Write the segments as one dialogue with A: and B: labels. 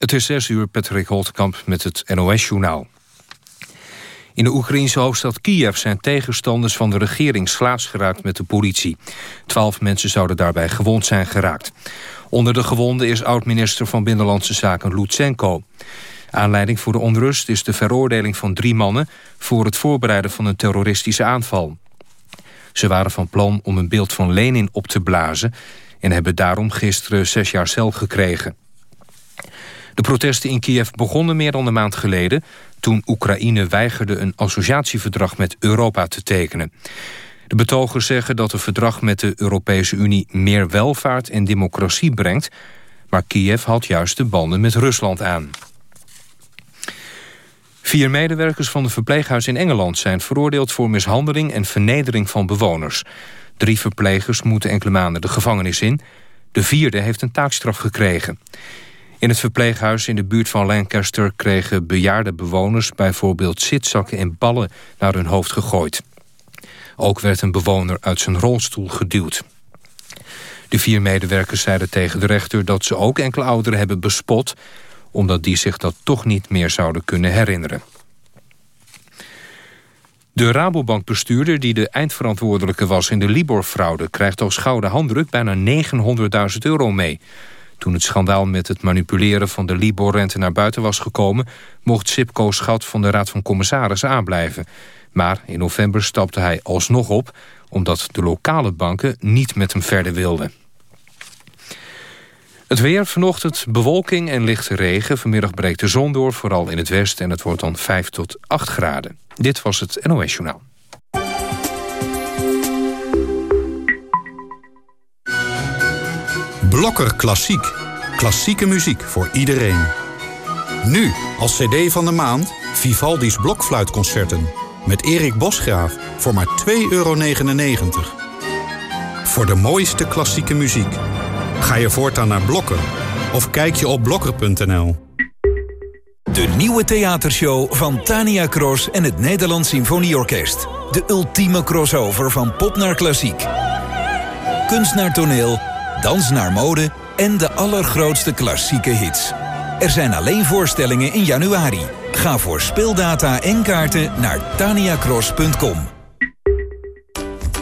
A: Het is 6 uur, Patrick Holtkamp met het NOS-journaal. In de Oekraïnse hoofdstad Kiev zijn tegenstanders van de regering slaags geraakt met de politie. Twaalf mensen zouden daarbij gewond zijn geraakt. Onder de gewonden is oud-minister van Binnenlandse Zaken Lutsenko. Aanleiding voor de onrust is de veroordeling van drie mannen... voor het voorbereiden van een terroristische aanval. Ze waren van plan om een beeld van Lenin op te blazen... en hebben daarom gisteren zes jaar cel gekregen. De protesten in Kiev begonnen meer dan een maand geleden... toen Oekraïne weigerde een associatieverdrag met Europa te tekenen. De betogers zeggen dat het verdrag met de Europese Unie... meer welvaart en democratie brengt... maar Kiev had juist de banden met Rusland aan. Vier medewerkers van het verpleeghuis in Engeland... zijn veroordeeld voor mishandeling en vernedering van bewoners. Drie verplegers moeten enkele maanden de gevangenis in. De vierde heeft een taakstraf gekregen. In het verpleeghuis in de buurt van Lancaster kregen bejaarde bewoners bijvoorbeeld zitzakken en ballen naar hun hoofd gegooid. Ook werd een bewoner uit zijn rolstoel geduwd. De vier medewerkers zeiden tegen de rechter dat ze ook enkele ouderen hebben bespot... omdat die zich dat toch niet meer zouden kunnen herinneren. De Rabobank-bestuurder die de eindverantwoordelijke was in de Libor-fraude... krijgt als gouden handdruk bijna 900.000 euro mee. Toen het schandaal met het manipuleren van de Libor-rente naar buiten was gekomen... mocht Sipco Schat van de Raad van Commissarissen aanblijven. Maar in november stapte hij alsnog op... omdat de lokale banken niet met hem verder wilden. Het weer vanochtend bewolking en lichte regen. Vanmiddag breekt de zon door, vooral in het westen... en het wordt dan 5 tot 8 graden. Dit was het NOS Journaal.
B: Blokker Klassiek. Klassieke muziek voor iedereen. Nu, als cd van de maand, Vivaldi's Blokfluitconcerten. Met Erik Bosgraaf voor maar 2,99 euro. Voor de mooiste klassieke muziek. Ga je voortaan naar Blokker of kijk je op blokker.nl.
C: De nieuwe theatershow van Tania Cross en het Nederlands Symfonieorkest. De ultieme crossover van pop naar klassiek. Kunst naar toneel dans naar mode en de allergrootste klassieke hits. Er zijn alleen voorstellingen in januari. Ga voor speeldata en kaarten naar taniacross.com.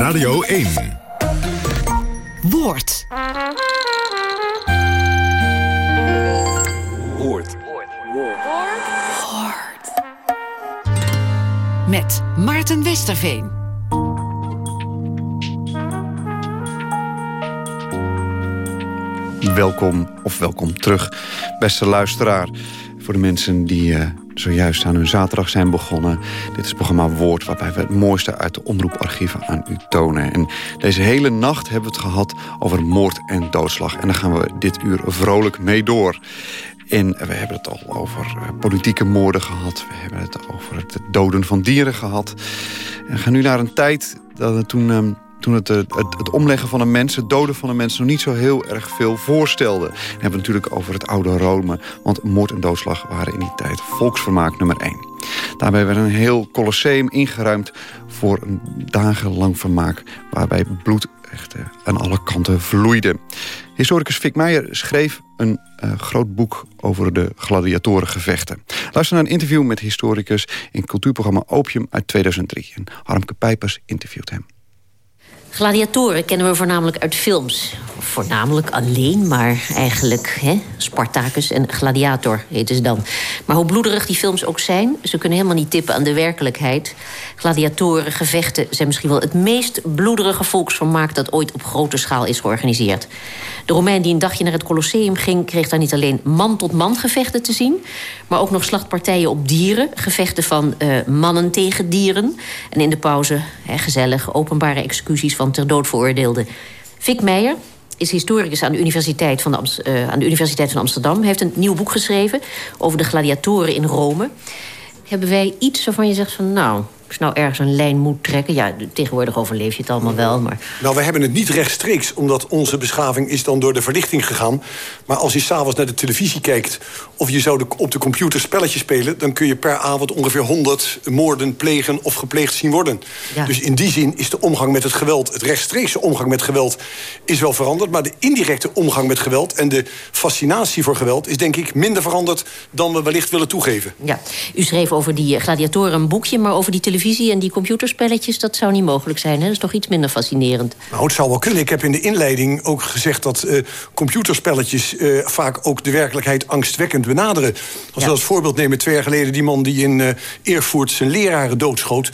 D: Radio 1.
E: Woord.
D: Woord.
E: Woord. Met Maarten Westerveen.
F: Welkom of welkom terug, beste luisteraar. Voor de mensen die uh, zojuist aan hun zaterdag zijn begonnen. Dit is het programma Woord, waarbij we het mooiste uit de omroeparchieven aan u tonen. En deze hele nacht hebben we het gehad over moord en doodslag. En daar gaan we dit uur vrolijk mee door. En we hebben het al over eh, politieke moorden gehad. We hebben het over het doden van dieren gehad. En we gaan nu naar een tijd dat toen... Toen het, het, het, omleggen van een mens, het doden van een mens... nog niet zo heel erg veel voorstelde. Dan hebben we natuurlijk over het oude Rome. Want moord en doodslag waren in die tijd volksvermaak nummer één. Daarbij werd een heel colosseum ingeruimd voor een dagenlang vermaak... waarbij bloed echt eh, aan alle kanten vloeide. Historicus Fik Meijer schreef een uh, groot boek over de gladiatorengevechten. Luister naar een interview met historicus in cultuurprogramma Opium uit 2003. En Harmke Pijpers interviewt hem.
G: Gladiatoren kennen we voornamelijk uit films. Voornamelijk alleen, maar eigenlijk hè, Spartacus en Gladiator heten ze dan. Maar hoe bloederig die films ook zijn... ze kunnen helemaal niet tippen aan de werkelijkheid. Gladiatoren, gevechten zijn misschien wel het meest bloederige volksvermaak... dat ooit op grote schaal is georganiseerd. De Romein die een dagje naar het Colosseum ging... kreeg daar niet alleen man-tot-man gevechten te zien... maar ook nog slachtpartijen op dieren. Gevechten van uh, mannen tegen dieren. En in de pauze hè, gezellig openbare executies van ter dood veroordeelden. Vic Meijer is historicus aan de, Universiteit van de, uh, aan de Universiteit van Amsterdam. Hij heeft een nieuw boek geschreven over de gladiatoren in Rome. Hebben wij iets waarvan je zegt van... nou, als nou ergens een lijn moet trekken... ja, tegenwoordig overleef je het allemaal wel, maar...
D: Nou, we hebben het niet rechtstreeks, omdat onze beschaving is dan door de verlichting gegaan. Maar als je s'avonds naar de televisie kijkt... of je zou op de computer spelletjes spelen... dan kun je per avond ongeveer 100 moorden plegen of gepleegd zien worden. Dus in die zin is de omgang met het geweld... het rechtstreekse omgang met geweld is wel veranderd... maar de indirecte omgang met geweld en de fascinatie voor geweld... is denk ik minder veranderd dan we wellicht willen toegeven.
G: Ja, u schreef over die gladiatoren een boekje... maar over die televisie televisie en die computerspelletjes... dat zou niet mogelijk zijn, hè? Dat is toch iets minder fascinerend?
D: Nou, het zou wel kunnen. Ik heb in de inleiding ook gezegd... dat uh, computerspelletjes uh, vaak ook de werkelijkheid angstwekkend benaderen. Als we als voorbeeld nemen, twee jaar geleden... die man die in uh, Erfurt zijn leraren doodschoot...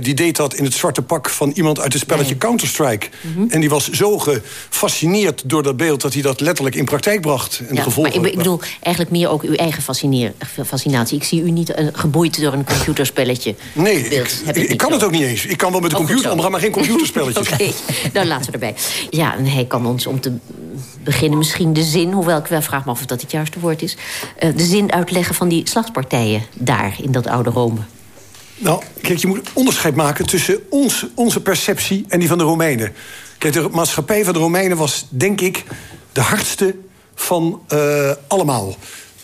D: die deed dat in het zwarte pak van iemand uit het spelletje nee. Counter-Strike. Mm -hmm. En die was zo gefascineerd door dat beeld... dat hij dat letterlijk in praktijk bracht. En
G: ja,
D: gevolgen,
G: maar ik bedoel eigenlijk meer ook uw eigen fascinatie. Ik zie u niet geboeid door een computerspelletje.
D: Nee, ik, ik, kan het ook niet eens. Ik kan wel met de oh, computer omgaan, maar geen computerspelletjes.
G: Oké, nou laten we erbij. Ja, en hij kan ons om te beginnen misschien de zin... hoewel ik wel vraag me af of dat het juiste woord is... Uh, de zin uitleggen van die slagpartijen daar in dat oude Rome.
D: Nou, kijk, je moet onderscheid maken tussen ons, onze perceptie en die van de Romeinen. Kijk, de maatschappij van de Romeinen was, denk ik, de hardste van uh, allemaal.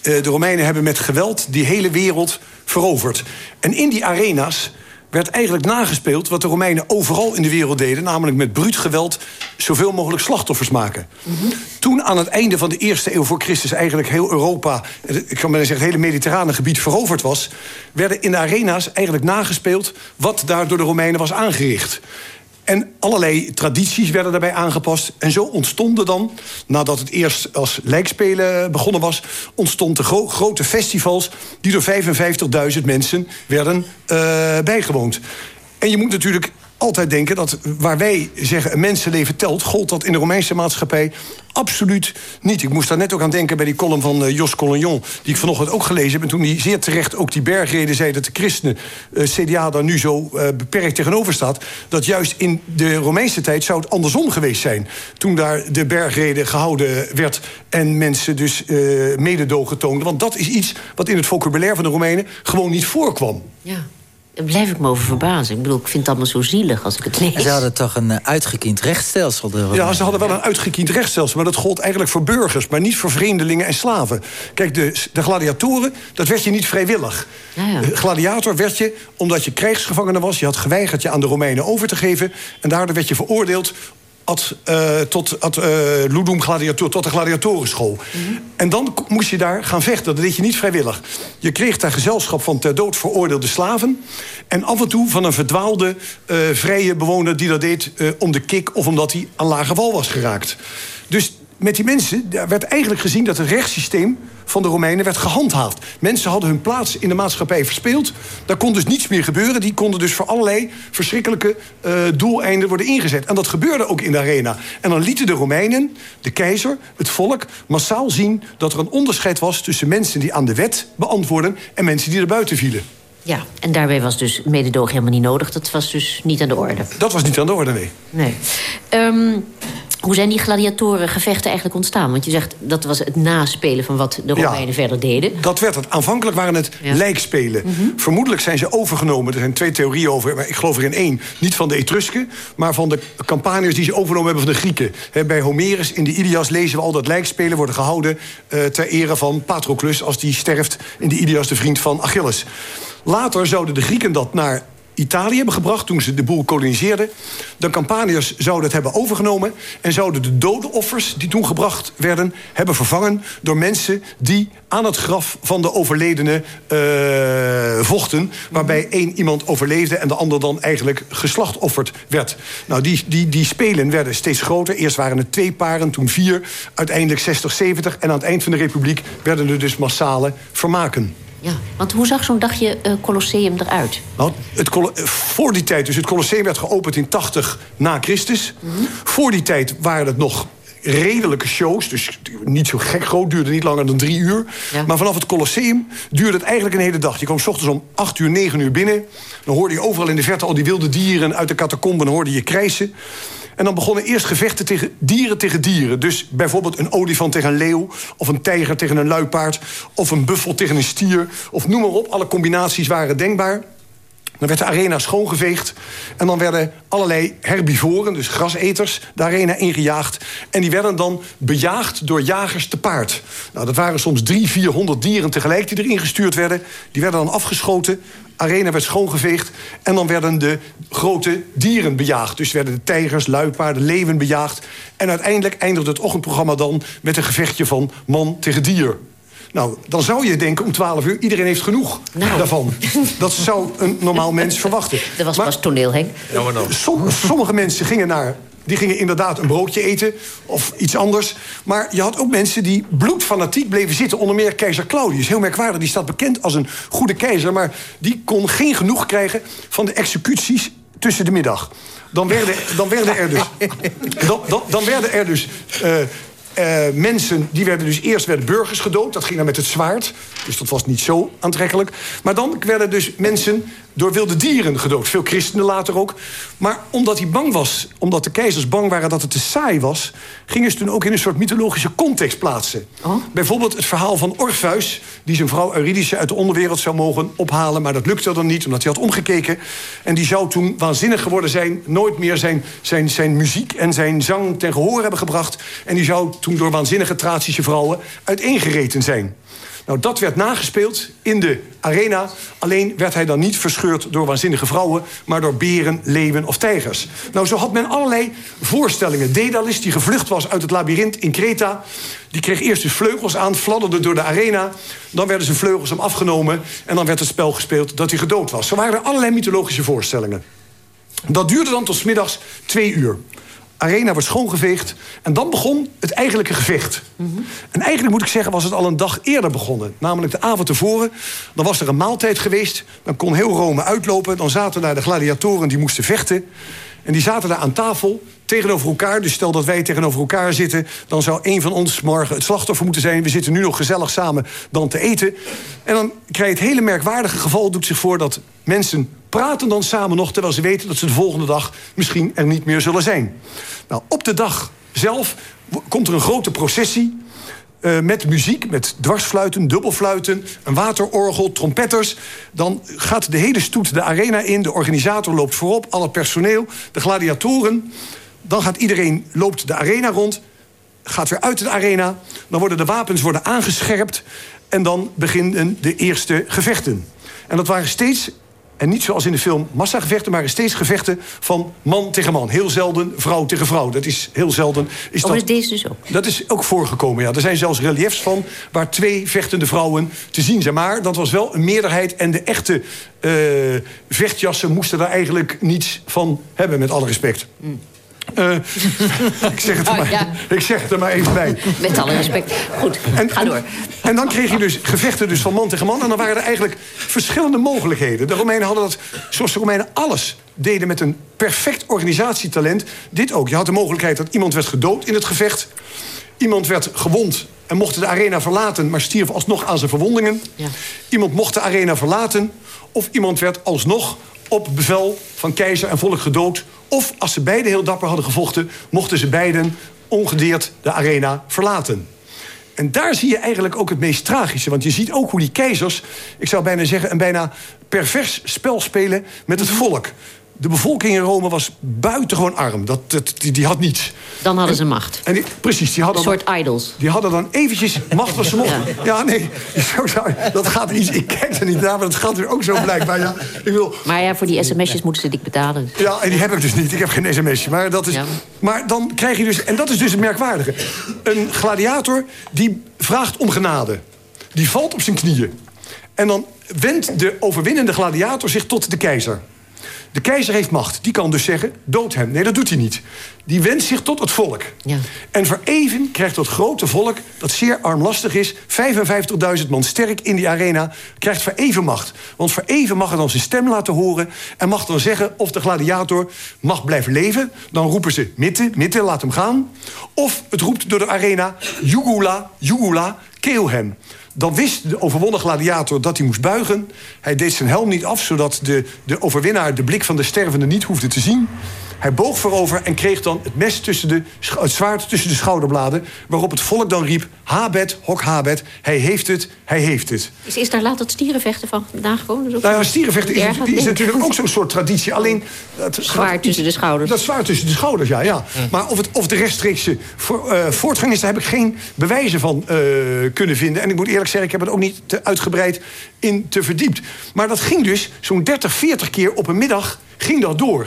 D: Uh, de Romeinen hebben met geweld die hele wereld veroverd. En in die arena's werd eigenlijk nagespeeld wat de Romeinen overal in de wereld deden... namelijk met bruut geweld zoveel mogelijk slachtoffers maken. Toen aan het einde van de eerste eeuw voor Christus... eigenlijk heel Europa, ik kan maar zeggen het hele mediterrane gebied veroverd was... werden in de arena's eigenlijk nagespeeld wat daar door de Romeinen was aangericht. En allerlei tradities werden daarbij aangepast. En zo ontstonden dan, nadat het eerst als lijkspelen begonnen was... ontstonden gro grote festivals die door 55.000 mensen werden uh, bijgewoond. En je moet natuurlijk altijd denken dat waar wij zeggen een mensenleven telt... gold dat in de Romeinse maatschappij absoluut niet. Ik moest daar net ook aan denken bij die column van uh, Jos Collignon... die ik vanochtend ook gelezen heb. En toen hij zeer terecht ook die bergreden zei... dat de christenen uh, CDA daar nu zo uh, beperkt tegenover staat... dat juist in de Romeinse tijd zou het andersom geweest zijn. Toen daar de bergreden gehouden werd... en mensen dus mededogen toonden. Want dat is iets wat in het vocabulaire van de Romeinen... gewoon niet voorkwam.
G: Ja. Daar blijf ik me over verbazen. Ik bedoel, ik vind het allemaal zo zielig als ik het lees.
H: Ze hadden toch een uh, uitgekiend rechtsstelsel? De
D: ja, ze hadden wel een uitgekiend rechtsstelsel... maar dat gold eigenlijk voor burgers, maar niet voor vreemdelingen en slaven. Kijk, de, de gladiatoren, dat werd je niet vrijwillig. Ja, ja. Gladiator werd je omdat je krijgsgevangene was. Je had geweigerd je aan de Romeinen over te geven... en daardoor werd je veroordeeld Ad, uh, tot ad, uh, Ludum gladiator, tot de gladiatorenschool. Mm -hmm. En dan moest je daar gaan vechten. Dat deed je niet vrijwillig. Je kreeg daar gezelschap van ter dood veroordeelde slaven. En af en toe van een verdwaalde uh, vrije bewoner die dat deed om de kik... of omdat hij aan lage wal was geraakt. Dus met die mensen werd eigenlijk gezien dat het rechtssysteem van de Romeinen werd gehandhaafd. Mensen hadden hun plaats in de maatschappij verspeeld. Daar kon dus niets meer gebeuren. Die konden dus voor allerlei verschrikkelijke uh, doeleinden worden ingezet. En dat gebeurde ook in de arena. En dan lieten de Romeinen, de keizer, het volk... massaal zien dat er een onderscheid was tussen mensen die aan de wet beantwoorden... en mensen die er buiten vielen.
G: Ja, en daarbij was dus mededoog helemaal niet nodig. Dat was dus niet aan de orde.
D: Dat was niet aan de orde, nee.
G: Nee. Um, hoe zijn die gladiatorengevechten eigenlijk ontstaan? Want je zegt dat was het naspelen van wat de Romeinen ja, verder deden.
D: Dat werd het. Aanvankelijk waren het ja. lijkspelen. Mm -hmm. Vermoedelijk zijn ze overgenomen. Er zijn twee theorieën over. Maar ik geloof er in één. Niet van de Etrusken, maar van de campaniërs die ze overgenomen hebben van de Grieken. He, bij Homerus in de Ilias lezen we al dat lijkspelen worden gehouden... Uh, ter ere van Patroclus als die sterft in de Ilias, de vriend van Achilles. Later zouden de Grieken dat naar Italië hebben gebracht toen ze de boel koloniseerden. De Campaniërs zouden het hebben overgenomen... en zouden de dodenoffers die toen gebracht werden... hebben vervangen door mensen die aan het graf van de overledene uh, vochten... waarbij één iemand overleefde en de ander dan eigenlijk geslachtofferd werd. Nou, die, die, die spelen werden steeds groter. Eerst waren het twee paren, toen vier, uiteindelijk 60, 70... en aan het eind van de republiek werden er dus massale vermaken.
G: Ja, want hoe zag zo'n dagje uh, Colosseum eruit?
D: Nou, het voor die tijd, dus het Colosseum werd geopend in 80 na Christus. Mm -hmm. Voor die tijd waren het nog redelijke shows. Dus niet zo gek groot, duurde niet langer dan drie uur. Ja. Maar vanaf het Colosseum duurde het eigenlijk een hele dag. Je kwam s ochtends om acht uur, negen uur binnen. Dan hoorde je overal in de verte al die wilde dieren uit de catacomben. Dan hoorde je krijsen. En dan begonnen eerst gevechten tegen dieren tegen dieren. Dus bijvoorbeeld een olifant tegen een leeuw... of een tijger tegen een luipaard... of een buffel tegen een stier... of noem maar op, alle combinaties waren denkbaar. Dan werd de arena schoongeveegd. En dan werden allerlei herbivoren, dus graseters, de arena ingejaagd. En die werden dan bejaagd door jagers te paard. Nou, dat waren soms drie, vierhonderd dieren tegelijk die erin gestuurd werden. Die werden dan afgeschoten. Arena werd schoongeveegd. En dan werden de grote dieren bejaagd. Dus werden de tijgers, luipaarden, leeuwen bejaagd. En uiteindelijk eindigde het ochtendprogramma dan met een gevechtje van man tegen dier. Nou, dan zou je denken om 12 uur, iedereen heeft genoeg
G: Nou.
D: daarvan. Dat zou een normaal mens verwachten.
G: Dat was
D: Maar
G: pas toneel, Henk.
D: som- sommige mensen gingen naar... Die gingen inderdaad een broodje eten of iets anders. Maar je had ook mensen die bloedfanatiek bleven zitten. Onder meer keizer Claudius. Heel merkwaardig, die staat bekend als een goede keizer. Maar die kon geen genoeg krijgen van de executies tussen de middag. Dan werden, dan werden er dus... Dan, dan, dan werden er dus... eh, eh, mensen, die werden dus eerst werden burgers gedood. Dat ging dan met het zwaard. Dus dat was niet zo aantrekkelijk. Maar dan werden dus mensen door wilde dieren gedood. Veel christenen later ook. Maar omdat hij bang was, omdat de keizers bang waren dat het te saai was... gingen ze toen ook in een soort mythologische context plaatsen. Bijvoorbeeld het verhaal van Orpheus... die zijn vrouw Eurydice uit de onderwereld zou mogen ophalen... maar dat lukte dan niet, omdat hij had omgekeken. En die zou toen waanzinnig geworden zijn... nooit meer zijn, zijn, zijn muziek en zijn zang ten gehoor hebben gebracht. En die zou toen door waanzinnige Tracische vrouwen uiteengereten zijn. Nou, dat werd nagespeeld in de arena. Alleen werd hij dan niet verscheurd door waanzinnige vrouwen... maar door beren, leeuwen of tijgers. Nou, zo had men allerlei voorstellingen. Daedalus, die gevlucht was uit het labyrint in Kreta... die kreeg eerst dus vleugels aan, fladderde door de arena. Dan werden zijn vleugels hem afgenomen... en dan werd het spel gespeeld dat hij gedood was. Zo waren er allerlei mythologische voorstellingen. Dat duurde dan tot middags twee uur. Arena werd schoongeveegd. En dan begon het eigenlijke gevecht. En eigenlijk moet ik zeggen, was het al een dag eerder begonnen. Namelijk de avond tevoren. Dan was er een maaltijd geweest. Dan kon heel Rome uitlopen. Dan zaten daar de gladiatoren die moesten vechten. En die zaten daar aan tafel tegenover elkaar. Dus stel dat wij tegenover elkaar zitten... dan zou een van ons morgen het slachtoffer moeten zijn. We zitten nu nog gezellig samen dan te eten. En dan krijg je het hele merkwaardige geval... doet zich voor dat mensen praten dan samen nog... terwijl ze weten dat ze de volgende dag misschien er niet meer zullen zijn. Nou, op de dag zelf komt er een grote processie... eh, met muziek, met dwarsfluiten, dubbelfluiten, een waterorgel, trompetters. Dan gaat de hele stoet de arena in. De organisator loopt voorop, alle personeel, de gladiatoren. Dan gaat iedereen, loopt de arena rond, gaat weer uit de arena. Dan worden de wapens worden aangescherpt. En dan beginnen de eerste gevechten. En dat waren steeds, en niet zoals in de film massagevechten... maar steeds gevechten van man tegen man. Heel zelden vrouw tegen vrouw. Dat is heel zelden. Is
G: Oh,
D: dat...
G: is deze dus ook?
D: Dat is ook voorgekomen, ja. Er zijn zelfs reliefs van waar twee vechtende vrouwen te zien zijn. Maar dat was wel een meerderheid. En de echte eh, vechtjassen moesten daar eigenlijk niets van hebben, met alle respect. Eh, ik, zeg het er
G: Oh,
D: maar,
G: ja.
D: ik zeg het er maar even bij.
G: Met alle respect. Goed, ga door.
D: En dan kreeg je dus gevechten dus van man tegen man. En dan waren er eigenlijk verschillende mogelijkheden. De Romeinen hadden dat, zoals de Romeinen alles deden met een perfect organisatietalent. Dit ook. Je had de mogelijkheid dat iemand werd gedood in het gevecht. Iemand werd gewond en mocht de arena verlaten... maar stierf alsnog aan zijn verwondingen.
G: Ja.
D: Iemand mocht de arena verlaten. Of iemand werd alsnog op bevel van keizer en volk gedood. Of als ze beiden heel dapper hadden gevochten... mochten ze beiden ongedeerd de arena verlaten. En daar zie je eigenlijk ook het meest tragische. Want je ziet ook hoe die keizers, ik zou bijna zeggen... een bijna pervers spel spelen met het volk. De bevolking in Rome was buitengewoon arm. Dat, dat, die, die had niets.
G: Dan hadden ze macht.
D: En die, precies, die
G: Een
D: hadden,
G: soort idols.
D: die hadden dan eventjes macht wat ze mochten. Ja, nee, dat gaat iets. Ik kijk er niet naar, maar dat gaat weer ook zo blijkbaar. Ja, ik wil,
G: Maar ja, voor die sms'jes moeten ze dik betalen.
D: ja, en die heb ik dus niet. Ik heb geen sms'je. Maar, dat is,
G: Ja.
D: maar dan krijg je dus... En dat is dus het merkwaardige. Een gladiator die vraagt om genade. Die valt op zijn knieën. En dan wendt de overwinnende gladiator zich tot de keizer. De keizer heeft macht. Die kan dus zeggen, dood hem. Nee, dat doet hij niet. Die wendt zich tot het volk.
G: Ja.
D: En voor even krijgt dat grote volk, dat zeer armlastig is... 55.000 man sterk in die arena, krijgt voor even macht. Want voor even mag hij dan zijn stem laten horen... en mag dan zeggen of de gladiator mag blijven leven. Dan roepen ze mitte, mitte, laat hem gaan. Of het roept door de arena, jugula, jugula, keel hem. Dan wist de overwonnen gladiator dat hij moest buigen. Hij deed zijn helm niet af, zodat de, de overwinnaar de blik van de stervende niet hoefde te zien. Hij boog voorover en kreeg dan het mes tussen de, het zwaard tussen de schouderbladen... waarop het volk dan riep, Habet, hok Habet, hij heeft het, hij heeft het.
G: Is, is daar later het stierenvechten van vandaan gekomen? Dus
D: nou ja, stierenvechten is, is, natuurlijk ook zo'n soort traditie. Alleen...
G: Het zwaard tussen de schouders.
D: Dat zwaard tussen de schouders, ja. ja. Maar of, het, of de rechtstreekse voor, uh, voortgang is, daar heb ik geen bewijzen van uh, kunnen vinden. En ik moet eerlijk zeggen, ik heb het ook niet te uitgebreid in te verdiept. Maar dat ging dus zo'n 30, 40 keer op een middag ging dat door.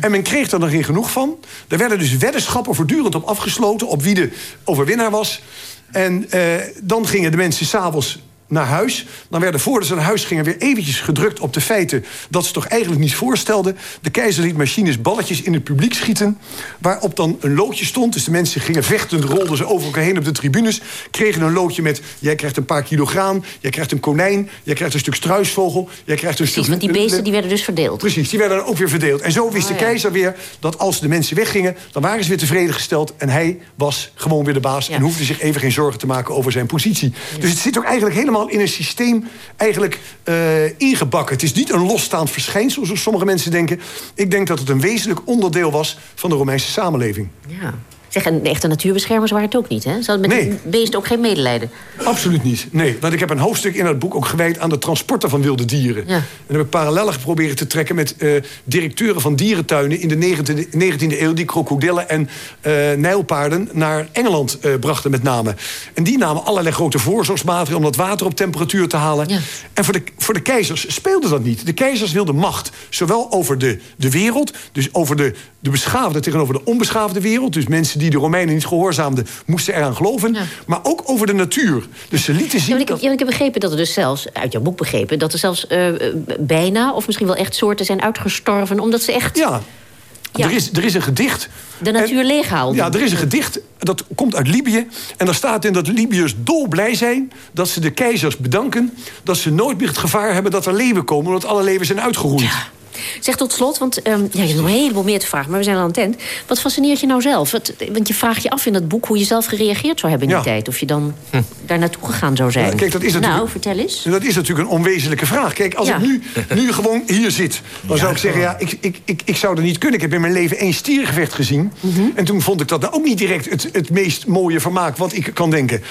D: En men kreeg er nog geen genoeg van. Er werden dus weddenschappen voortdurend op afgesloten... op wie de overwinnaar was. En uh, dan gingen de mensen s'avonds naar huis. Dan werden voordat ze naar huis gingen weer eventjes gedrukt op de feiten... dat ze toch eigenlijk niet voorstelden. De keizer liet machines balletjes in het publiek schieten... waarop dan een loodje stond. Dus de mensen gingen vechtend, rolden ze over elkaar heen op de tribunes... kregen een loodje met, jij krijgt een paar kilo graan... jij krijgt een konijn, jij krijgt een stuk struisvogel... jij krijgt een
G: Precies, want die beesten die werden dus verdeeld.
D: Precies, die werden dan ook weer verdeeld. En zo wist de oh, keizer weer dat als de mensen weggingen... dan waren ze weer tevreden gesteld en hij was gewoon weer de baas... en hoefde zich even geen zorgen te maken over zijn positie. Dus het zit ook eigenlijk helemaal in een systeem eigenlijk uh, ingebakken. Het is niet een losstaand verschijnsel, zoals sommige mensen denken. Ik denk dat het een wezenlijk onderdeel was van de Romeinse samenleving.
G: Ja. Zeg, en echte natuurbeschermers waren het ook niet, hè? Ze hadden met nee. beesten ook geen medelijden?
D: Absoluut niet, nee. Want ik heb een hoofdstuk in het boek ook gewijd aan de transporten van wilde dieren. Ja. En heb ik parallellen geprobeerd te trekken met uh, directeuren van dierentuinen... in de 19e, eeuw die krokodillen en uh, nijlpaarden naar Engeland uh, brachten met name. En die namen allerlei grote voorzorgsmaatregelen... om dat water op temperatuur te halen. Ja. En voor de, voor de keizers speelde dat niet. De keizers wilden macht, zowel over de, de wereld... dus over de, de beschaafde tegenover de onbeschaafde wereld... dus mensen die de Romeinen niet gehoorzaamden, moesten eraan geloven. Maar ook over de natuur. Dus ze lieten zien...
G: Ja, ik, heb, ik heb begrepen dat er dus zelfs, uit jouw boek begrepen... dat er zelfs uh, bijna, of misschien wel echt soorten zijn uitgestorven... omdat ze echt...
D: Ja. Ja. Er, is, er is een gedicht.
G: De natuur leeghaalde.
D: Ja, er is een gedicht, dat komt uit Libië. En daar staat in dat Libiërs dolblij zijn... dat ze de keizers bedanken... dat ze nooit meer het gevaar hebben dat er leeuwen komen... omdat alle leeuwen zijn uitgeroeid. Ja.
G: Zeg tot slot, want um, ja, je hebt nog een heleboel meer te vragen... maar we zijn al aan het eind. Wat fascineert je nou zelf? want je vraagt je af in dat boek hoe je zelf gereageerd zou hebben in die tijd. Of je dan hm. daar naartoe gegaan zou zijn.
D: kijk, dat is
G: nou, vertel eens.
D: Dat is natuurlijk een onwezenlijke vraag. Kijk, als ik nu, nu gewoon hier zit... dan zou ik zeggen, ja, ik, ik, ik, ik zou er niet kunnen. Ik heb in mijn leven één stiergevecht gezien. Mhm. En toen vond ik dat nou ook niet direct het, het meest mooie vermaak... wat ik kan denken.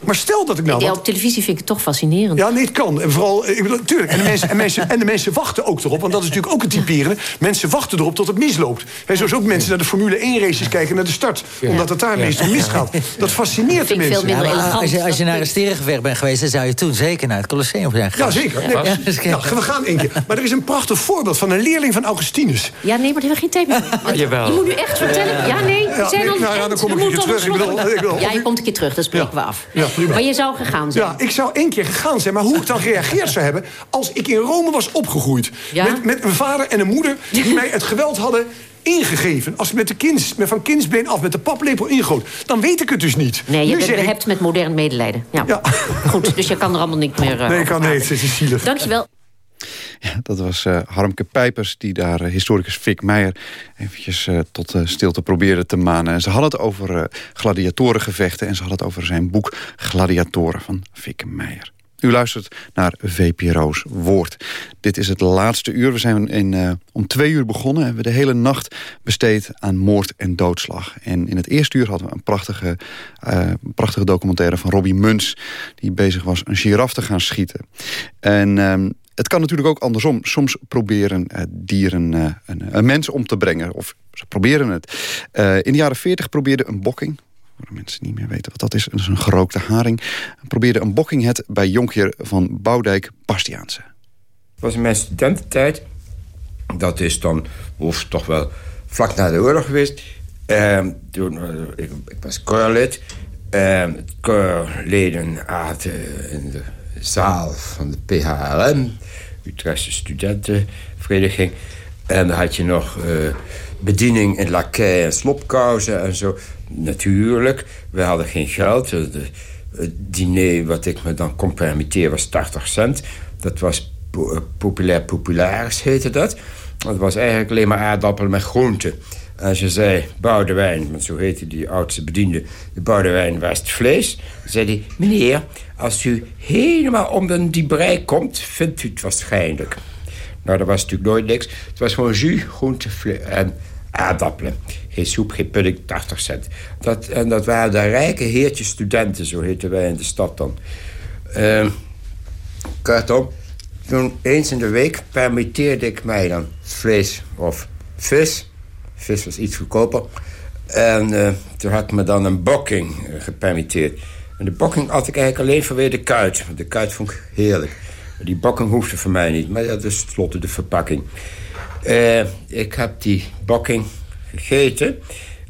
D: Maar stel dat ik nou...
G: Ja, op televisie vind ik het toch fascinerend.
D: Ja, nee, het kan. En vooral, ik bedoel, tuurlijk. En de, mensen, en, mensen, en de mensen wachten ook erop. Want dat is natuurlijk ook het typeren. Mensen wachten erop tot het misloopt. En zoals ook mensen naar de Formule 1 races kijken naar de start. Omdat het daar meestal misgaat. Dat fascineert de mensen.
H: Ja, als, je, als je naar een sterengevecht bent geweest... dan zou je toen zeker naar het Colosseum zijn
D: gegaan. Ja, zeker. Nee, ja, we gaan één keer. Maar er is een prachtig voorbeeld van een leerling van Augustinus.
G: Ja, nee, maar die hebben geen tijd meer. Je moet nu echt vertellen. Ja, nee, we zijn al
D: nou, ja, dan kom ik een keer terug. Ik
G: bedoel, ja, je komt een keer terug, dat spreken we af. Maar je zou gegaan
D: ja, ik zou één keer gegaan zijn. Maar hoe ik dan gereageerd zou hebben... als ik in Rome was opgegroeid. Met, met een vader en een moeder die mij het geweld hadden ingegeven. Als met de kinds, met van kindsbeen af, met de paplepel ingoot. Dan weet ik het dus niet.
G: Nee, je hebt met modern medelijden. Ja. ja. Goed, dus je kan er allemaal niet meer uh,
D: Nee, ik kan niet. Het is zielig.
G: Dankjewel.
F: Ja, dat was uh, Harmke Pijpers die daar uh, historicus Fik Meijer... eventjes uh, tot stilte probeerde te manen. En ze hadden het over gladiatorengevechten... en ze hadden het over zijn boek Gladiatoren van Fik Meijer. U luistert naar VPRO's Woord. Dit is het laatste uur. We zijn in, om twee uur begonnen. en Hebben de hele nacht besteed aan moord en doodslag. En in het eerste uur hadden we een prachtige, prachtige documentaire van Robbie Muns... die bezig was een giraf te gaan schieten. En ehm, het kan natuurlijk ook andersom. Soms proberen uh, dieren uh, een, een, mens om te brengen. Of ze proberen het. Uh, in de jaren 40 probeerde een bokking... Waar mensen niet meer weten wat dat is. Dat is een gerookte haring. Probeerde een bokking het bij jonkheer van Boudijk Bastiaanse.
I: Het was in mijn studententijd. Dat is dan, of toch wel vlak na de oorlog geweest. Ehm, toen, ik, was koorlid. Ehm, koorleden aten in de zaal van de PHLM, Utrechtse Studentenvereniging. En dan had je nog uh, bediening in lakij en slopkousen en zo. Natuurlijk, we hadden geen geld. het diner wat ik me dan kon permitteren was 80 cent. Dat was po populair popularis, heette dat. Dat was eigenlijk alleen maar aardappelen met groenten. Als je zei, Boudewijn, want zo heette die oudste bediende... de Boudewijn was vlees, dan zei hij... meneer, als u helemaal om die brei komt, vindt u het waarschijnlijk. Nou, dat was natuurlijk nooit niks. Het was gewoon jus, groente en aardappelen. Geen soep, geen pudding, 80 cent. Dat, en dat waren de rijke heertjes studenten, zo heten wij in de stad dan. Uh, kortom, toen eens in de week permitteerde ik mij dan vlees of vis. Vis was iets goedkoper. En uh, toen had ik me dan een bokking gepermitteerd. En de bokking had ik eigenlijk alleen vanwege de kuit. Want de kuit vond ik heerlijk. Die bokking hoefde voor mij niet, maar dat is tenslotte de verpakking. Uh, ik heb die bokking gegeten.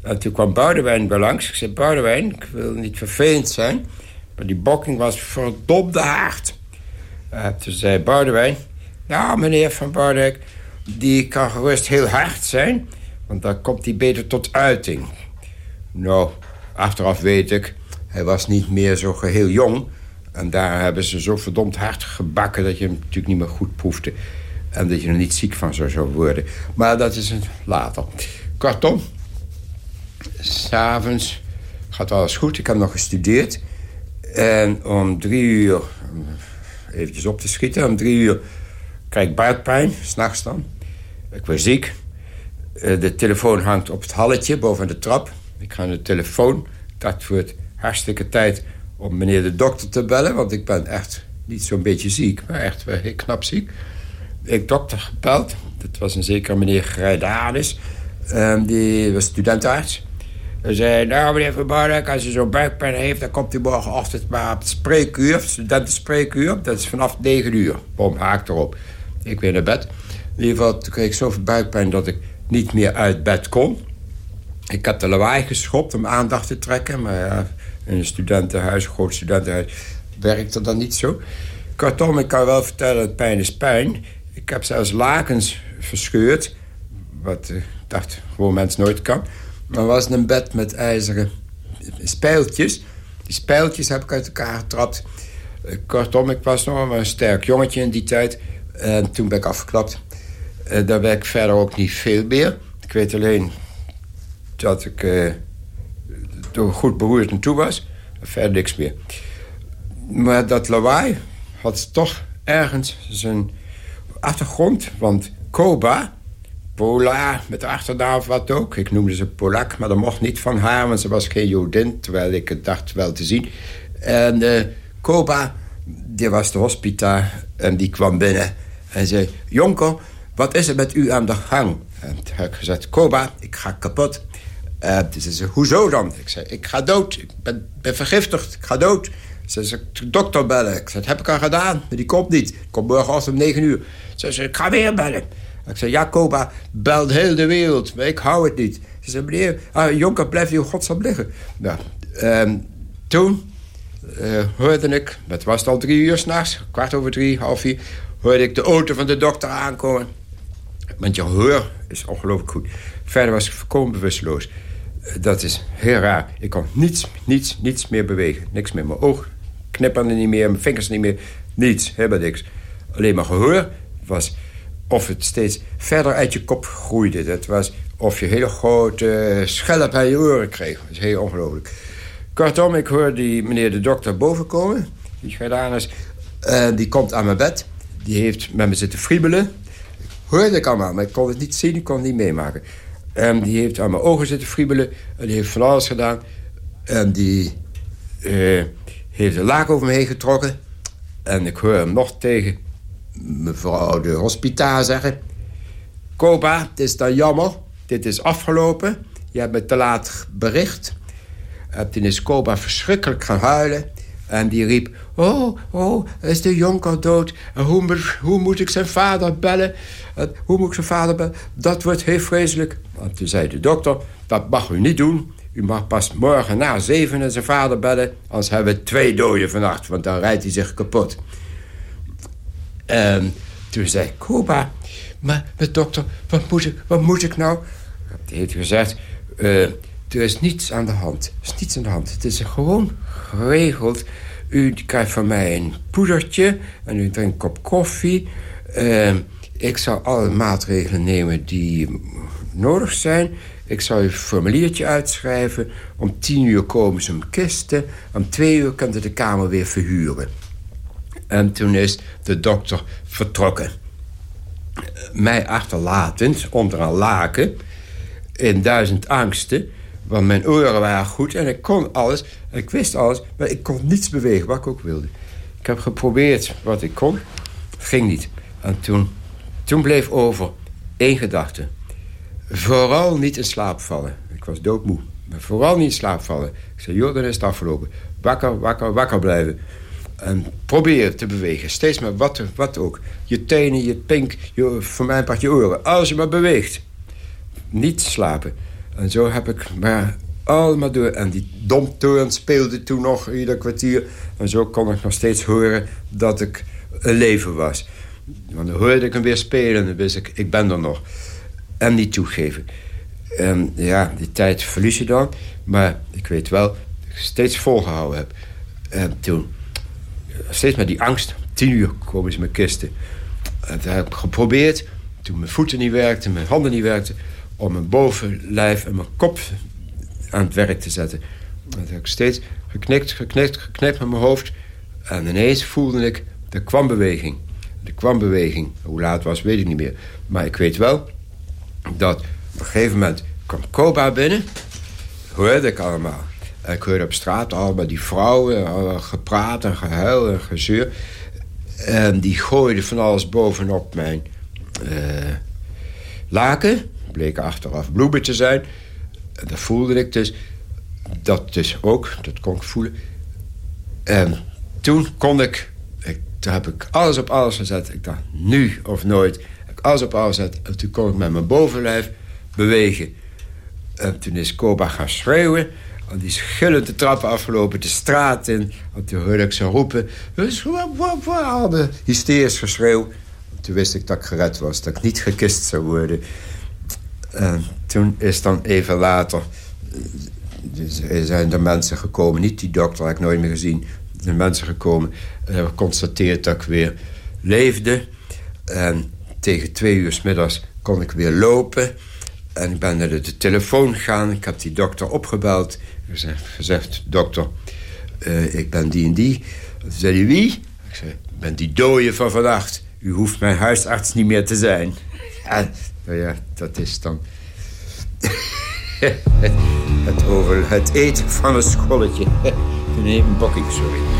I: En toen kwam Boudewijn bij langs. Ik zei, Boudewijn, ik wil niet vervelend zijn... maar die bokking was verdomde hard. Toen zei Boudewijn... nou, meneer Van Boudewijk, die kan gerust heel hard zijn... want dan komt hij beter tot uiting. Nou, achteraf weet ik... hij was niet meer zo geheel jong... en daar hebben ze zo verdomd hard gebakken... dat je hem natuurlijk niet meer goed proefde... en dat je er niet ziek van zou, worden. Maar dat is later. Kortom, s'avonds gaat alles goed. Ik heb nog gestudeerd. En om drie uur, eventjes op te schieten... om drie uur krijg ik buikpijn, s'nachts dan. Ik word ziek. Eh, de telefoon hangt op het halletje boven de trap. Ik ga naar de telefoon. Dat wordt hartstikke tijd om meneer de dokter te bellen... want ik ben echt niet zo'n beetje ziek, maar echt wel heel knap ziek. Ik dokter gebeld. Dat was een zeker meneer Grijdanis. Um, die was studentenarts. Hij zei, nou meneer Van als u zo'n buikpijn heeft... dan komt u morgenochtend maar op het spreekuur, studentenspreekuur. Dat is vanaf 9 uur. Bom, haak erop. Ik weer naar bed. In ieder geval, kreeg ik zoveel buikpijn dat ik niet meer uit bed kon. Ik had de lawaai geschopt om aandacht te trekken. Maar in een studentenhuis, een groot studentenhuis, werkte dat niet zo. Kortom, ik kan wel vertellen, dat pijn is pijn. Ik heb zelfs lakens verscheurd. Wat ik dacht, gewoon nooit kan. Maar was een bed met ijzeren spijltjes. Die spijltjes heb ik uit elkaar getrapt. Kortom, ik was nog maar een sterk jongetje in die tijd. En toen ben ik afgeklapt. Daar ben ik verder ook niet veel meer. Ik weet alleen dat ik uh, door goed beroerd en toe was. Verder niks meer. Maar dat lawaai had toch ergens zijn achtergrond. Want Koba, Pola met de achternaam of wat ook. Ik noemde ze Polak, maar dat mocht niet van haar... want ze was geen Jodin, terwijl ik het dacht wel te zien. En uh, Koba, die was de hospita en die kwam binnen en zei... Jonker, wat is er met u aan de gang? En toen heb ik gezegd, Koba, ik ga kapot. Uh, ze zei, hoezo dan? Ik zei, ik ga dood. Ik ben, vergiftigd, ik ga dood. Ze zei, dokter bellen. Ik zei, dat heb ik al gedaan, maar die komt niet. Ik kom morgenochtend om negen uur. Ze zei, ik ga weer bellen. Ik zei, ja, Koba, belt heel de wereld, maar ik hou het niet. Ze zei, meneer, ah, jonker, blijf hier godsam liggen. Nou, um, toen uh, hoorde ik, het was al drie uur s'nachts, kwart over drie, half vier... hoorde ik de auto van de dokter aankomen. Want je hoor is ongelooflijk goed. Verder was ik volkomen bewusteloos. Uh, dat is heel raar. Ik kon niets, niets, niets meer bewegen. Niks meer. Mijn oog knipperde niet meer, mijn vingers niet meer. Niets, helemaal niks. Alleen maar gehoor was of het steeds verder uit je kop groeide. Dat was of je hele grote schelp bij je oren kreeg. Dat is heel ongelooflijk. Kortom, ik hoor die meneer de dokter boven komen. Die gedaan is. En die komt aan mijn bed. Die heeft met me zitten friebelen. Hoorde ik allemaal, maar ik kon het niet zien. Ik kon het niet meemaken. En die heeft aan mijn ogen zitten friebelen. En die heeft van alles gedaan. En die uh, heeft een laak over me heen getrokken. En ik hoor hem nog tegen mevrouw de hospita zeggen... Koba, het is dan jammer. Dit is afgelopen. Je hebt me te laat bericht. En toen is Koba verschrikkelijk gaan huilen. En die riep... Oh, oh, is de jonker dood? En hoe, hoe moet ik zijn vader bellen? hoe moet ik zijn vader bellen? Dat wordt heel vreselijk. Want toen zei de dokter... Dat mag u niet doen. U mag pas morgen na zeven zijn vader bellen. Anders hebben we twee doden vannacht. Want dan rijdt hij zich kapot. En toen zei Koba, maar met dokter, wat moet ik, wat moet ik nou? Die heeft gezegd, uh, er is niets aan de hand. Er is niets aan de hand. Het is gewoon geregeld. U krijgt van mij een poedertje en u drinkt een kop koffie. Uh, ik zal alle maatregelen nemen die nodig zijn. Ik zal een formuliertje uitschrijven. Om tien uur komen ze om kisten. Om twee uur kunt u de kamer weer verhuren. En toen is de dokter vertrokken. Mij achterlatend onder een laken. in duizend angsten. Want mijn oren waren goed en ik kon alles. Ik wist alles, maar ik kon niets bewegen wat ik ook wilde. Ik heb geprobeerd wat ik kon. Ging niet. En toen, toen bleef over één gedachte. Vooral niet in slaap vallen. Ik was doodmoe. Maar vooral niet in slaap vallen. Ik zei, joh, dan is het afgelopen. Wakker, wakker, wakker blijven. En probeer te bewegen. Steeds maar wat, wat ook. Je tenen, je pink, je, voor mijn part je oren. Als je maar beweegt. Niet slapen. En zo heb ik maar allemaal door. En die domtoren speelde toen nog ieder kwartier. En zo kon ik nog steeds horen dat ik een leven was. Want dan hoorde ik hem weer spelen en wist ik, ik ben er nog. En niet toegeven. En ja, die tijd verlies je dan. Maar ik weet wel dat ik steeds volgehouden heb. En toen, steeds met die angst. Tien uur komen ze mijn kisten. En dat heb ik geprobeerd. Toen mijn voeten niet werkten, mijn handen niet werkten... om mijn bovenlijf en mijn kop aan het werk te zetten. Dat heb ik steeds geknikt, geknikt, geknipt met mijn hoofd. En ineens voelde ik, er kwam beweging. Er kwam beweging. Hoe laat was, weet ik niet meer. Maar ik weet wel dat op een gegeven moment kwam Koba binnen. Hoorde ik allemaal. Ik hoorde op straat allemaal die vrouwen gepraat en gehuil en gezeur. En die gooiden van alles bovenop mijn uh, laken. Bleken achteraf bloemen te zijn. En dat voelde ik dus. Dat dus ook, dat kon ik voelen. En toen kon ik, ik toen heb ik alles op alles gezet. Ik dacht, nu of nooit. Ik alles op alles gezet. En toen kon ik met mijn bovenlijf bewegen. En toen is Koba gaan schreeuwen. En die schillend de trappen afgelopen, de straat in. En toen hoorde ik ze roepen. Allemaal hysterisch geschreeuw. En toen wist ik dat ik gered was. Dat ik niet gekist zou worden. En toen is dan even later... zijn er mensen gekomen. Niet die dokter, heb ik nooit meer gezien. Er zijn mensen gekomen en hebben geconstateerd dat ik weer leefde. En tegen twee uur s middags kon ik weer lopen. En ik ben naar de telefoon gegaan. Ik heb die dokter opgebeld. Ik heb gezegd, dokter, uh, ik ben die en die. Toen zei wie? Ik zei, ik ben die dode van vannacht. U hoeft mijn huisarts niet meer te zijn. En, nou ja, dat is dan... het, over het eten van een scholletje. Nee, een bokking, sorry.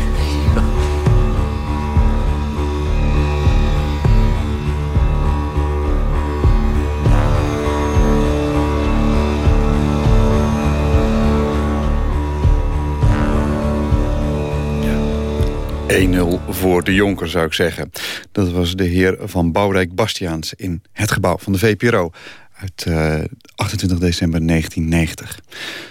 F: 1-0 voor de Jonker, zou ik zeggen. Dat was de heer van Bouwrijk Bastiaans in het gebouw van de VPRO uit uh, 28 december 1990.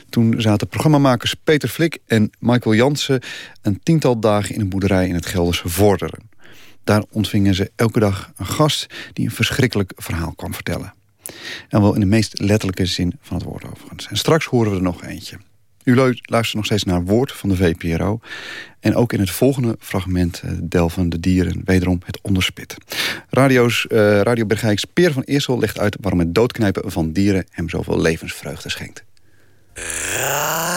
F: Toen zaten programmamakers Peter Flik en Michael Jansen... een tiental dagen in een boerderij in het Gelderse Vorderen. Daar ontvingen ze elke dag een gast die een verschrikkelijk verhaal kwam vertellen. En wel in de meest letterlijke zin van het woord overigens. En straks horen we er nog eentje. U luistert nog steeds naar Woord van de VPRO. En ook in het volgende fragment uh, delven de dieren wederom het onderspit. Radio's, uh, Radio Bergijks Peer van Eersel legt uit waarom het doodknijpen van dieren hem zoveel levensvreugde schenkt. Radio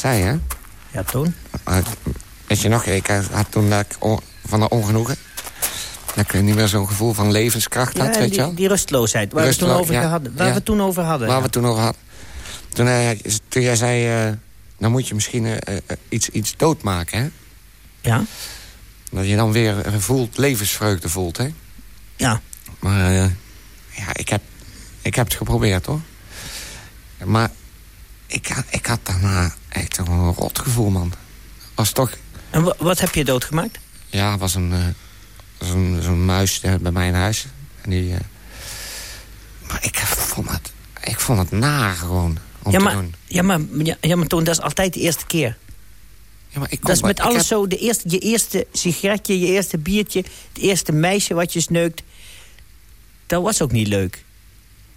J: zei, hè?
H: Ja, toen?
J: weet je nog, ik had toen dat ik van de ongenoegen... dat ik niet meer zo'n gevoel van levenskracht had, weet je wel?
H: Die rustloosheid, waar, we, toen over hadden, waar we toen over hadden.
J: Waar we toen over hadden. Toen, toen jij zei, uh, dan moet je misschien uh, iets, iets doodmaken, hè?
H: Ja.
J: Dat je dan weer voelt, levensvreugde voelt, hè?
H: Ja.
J: Maar ja, ik heb, ik heb het geprobeerd, hoor. Maar ik, ik had daarna echt een rotgevoel, man. Was toch...
H: En wat heb je doodgemaakt?
J: Ja, was een, uh, zo'n zo muis uh, bij mij in huis. En die, uh... maar ik vond het, ik vond het naar gewoon. Om
H: ja,
J: te
H: maar,
J: doen.
H: ja, maar, ja, ja, maar toen, dat is altijd de eerste keer.
J: Ja, maar ik
H: dat is met
J: heb...
H: alles zo. De eerste, je eerste sigaretje, je eerste biertje... het eerste meisje wat je sneukt... dat was ook niet leuk.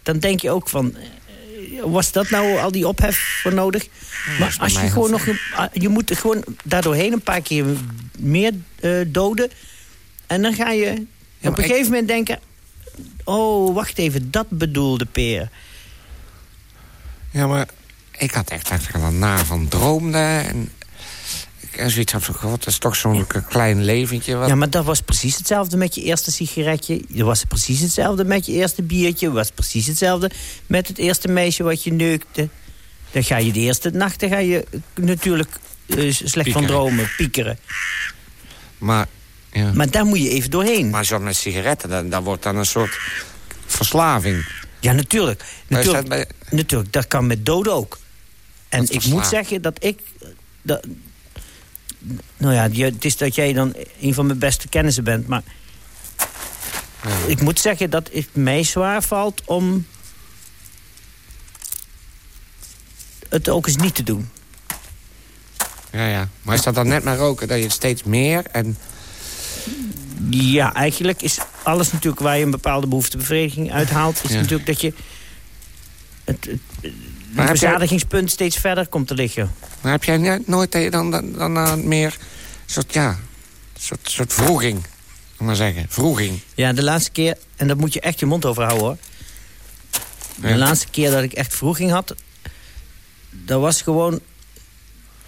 K: dan denk je ook van... Was dat nou al die ophef voor nodig? maar als je gewoon nog... ah, Je moet gewoon daardoorheen een paar keer meer eh, doden. En dan ga je op een
J: ik-
K: gegeven moment denken... Oh, wacht even, dat bedoelde Peer.
J: Ja, maar ik had echt dan na van droomde. En ik en zoiets had van, god, dat is toch zo'n klein leventje. Wat...
K: Ja, maar dat was precies hetzelfde met je eerste sigaretje. Dat was precies hetzelfde met je eerste biertje. Was precies hetzelfde met het eerste meisje wat je neukte. Dan ga je de eerste nacht dan ga je eh, natuurlijk eh, slecht van dromen, piekeren.
J: Maar, ja.
K: Maar daar moet je even doorheen.
J: maar zo met sigaretten, dat, dat wordt dan een soort verslaving.
K: Ja, natuurlijk. Natuurlijk,
J: dat bij-
K: natuurlijk dat kan met doden ook. En ik moet zeggen dat ik... Dat, nou ja, het is dat jij dan een van mijn beste kennissen bent, maar... Ik moet zeggen dat het mij zwaar valt om... het ook eens niet te doen.
J: Ja, ja. Maar is dat dan net maar roken, dat je steeds meer en...
K: Ja, eigenlijk is alles natuurlijk waar je een bepaalde behoeftebevrediging uithaalt... is
J: Ja.
K: natuurlijk dat je het, het, het
J: Maar heb jij-
K: verzadigingspunt steeds verder komt te liggen.
J: Maar heb jij net nooit dan, dan, dan eh, meer... soort, ja, soort, soort vroeging, maar zeggen. Vroeging.
K: Ja, de laatste keer, en daar moet je echt je mond over houden hoor. De
J: Ja.
K: laatste keer dat ik echt vroeging had, dat was gewoon.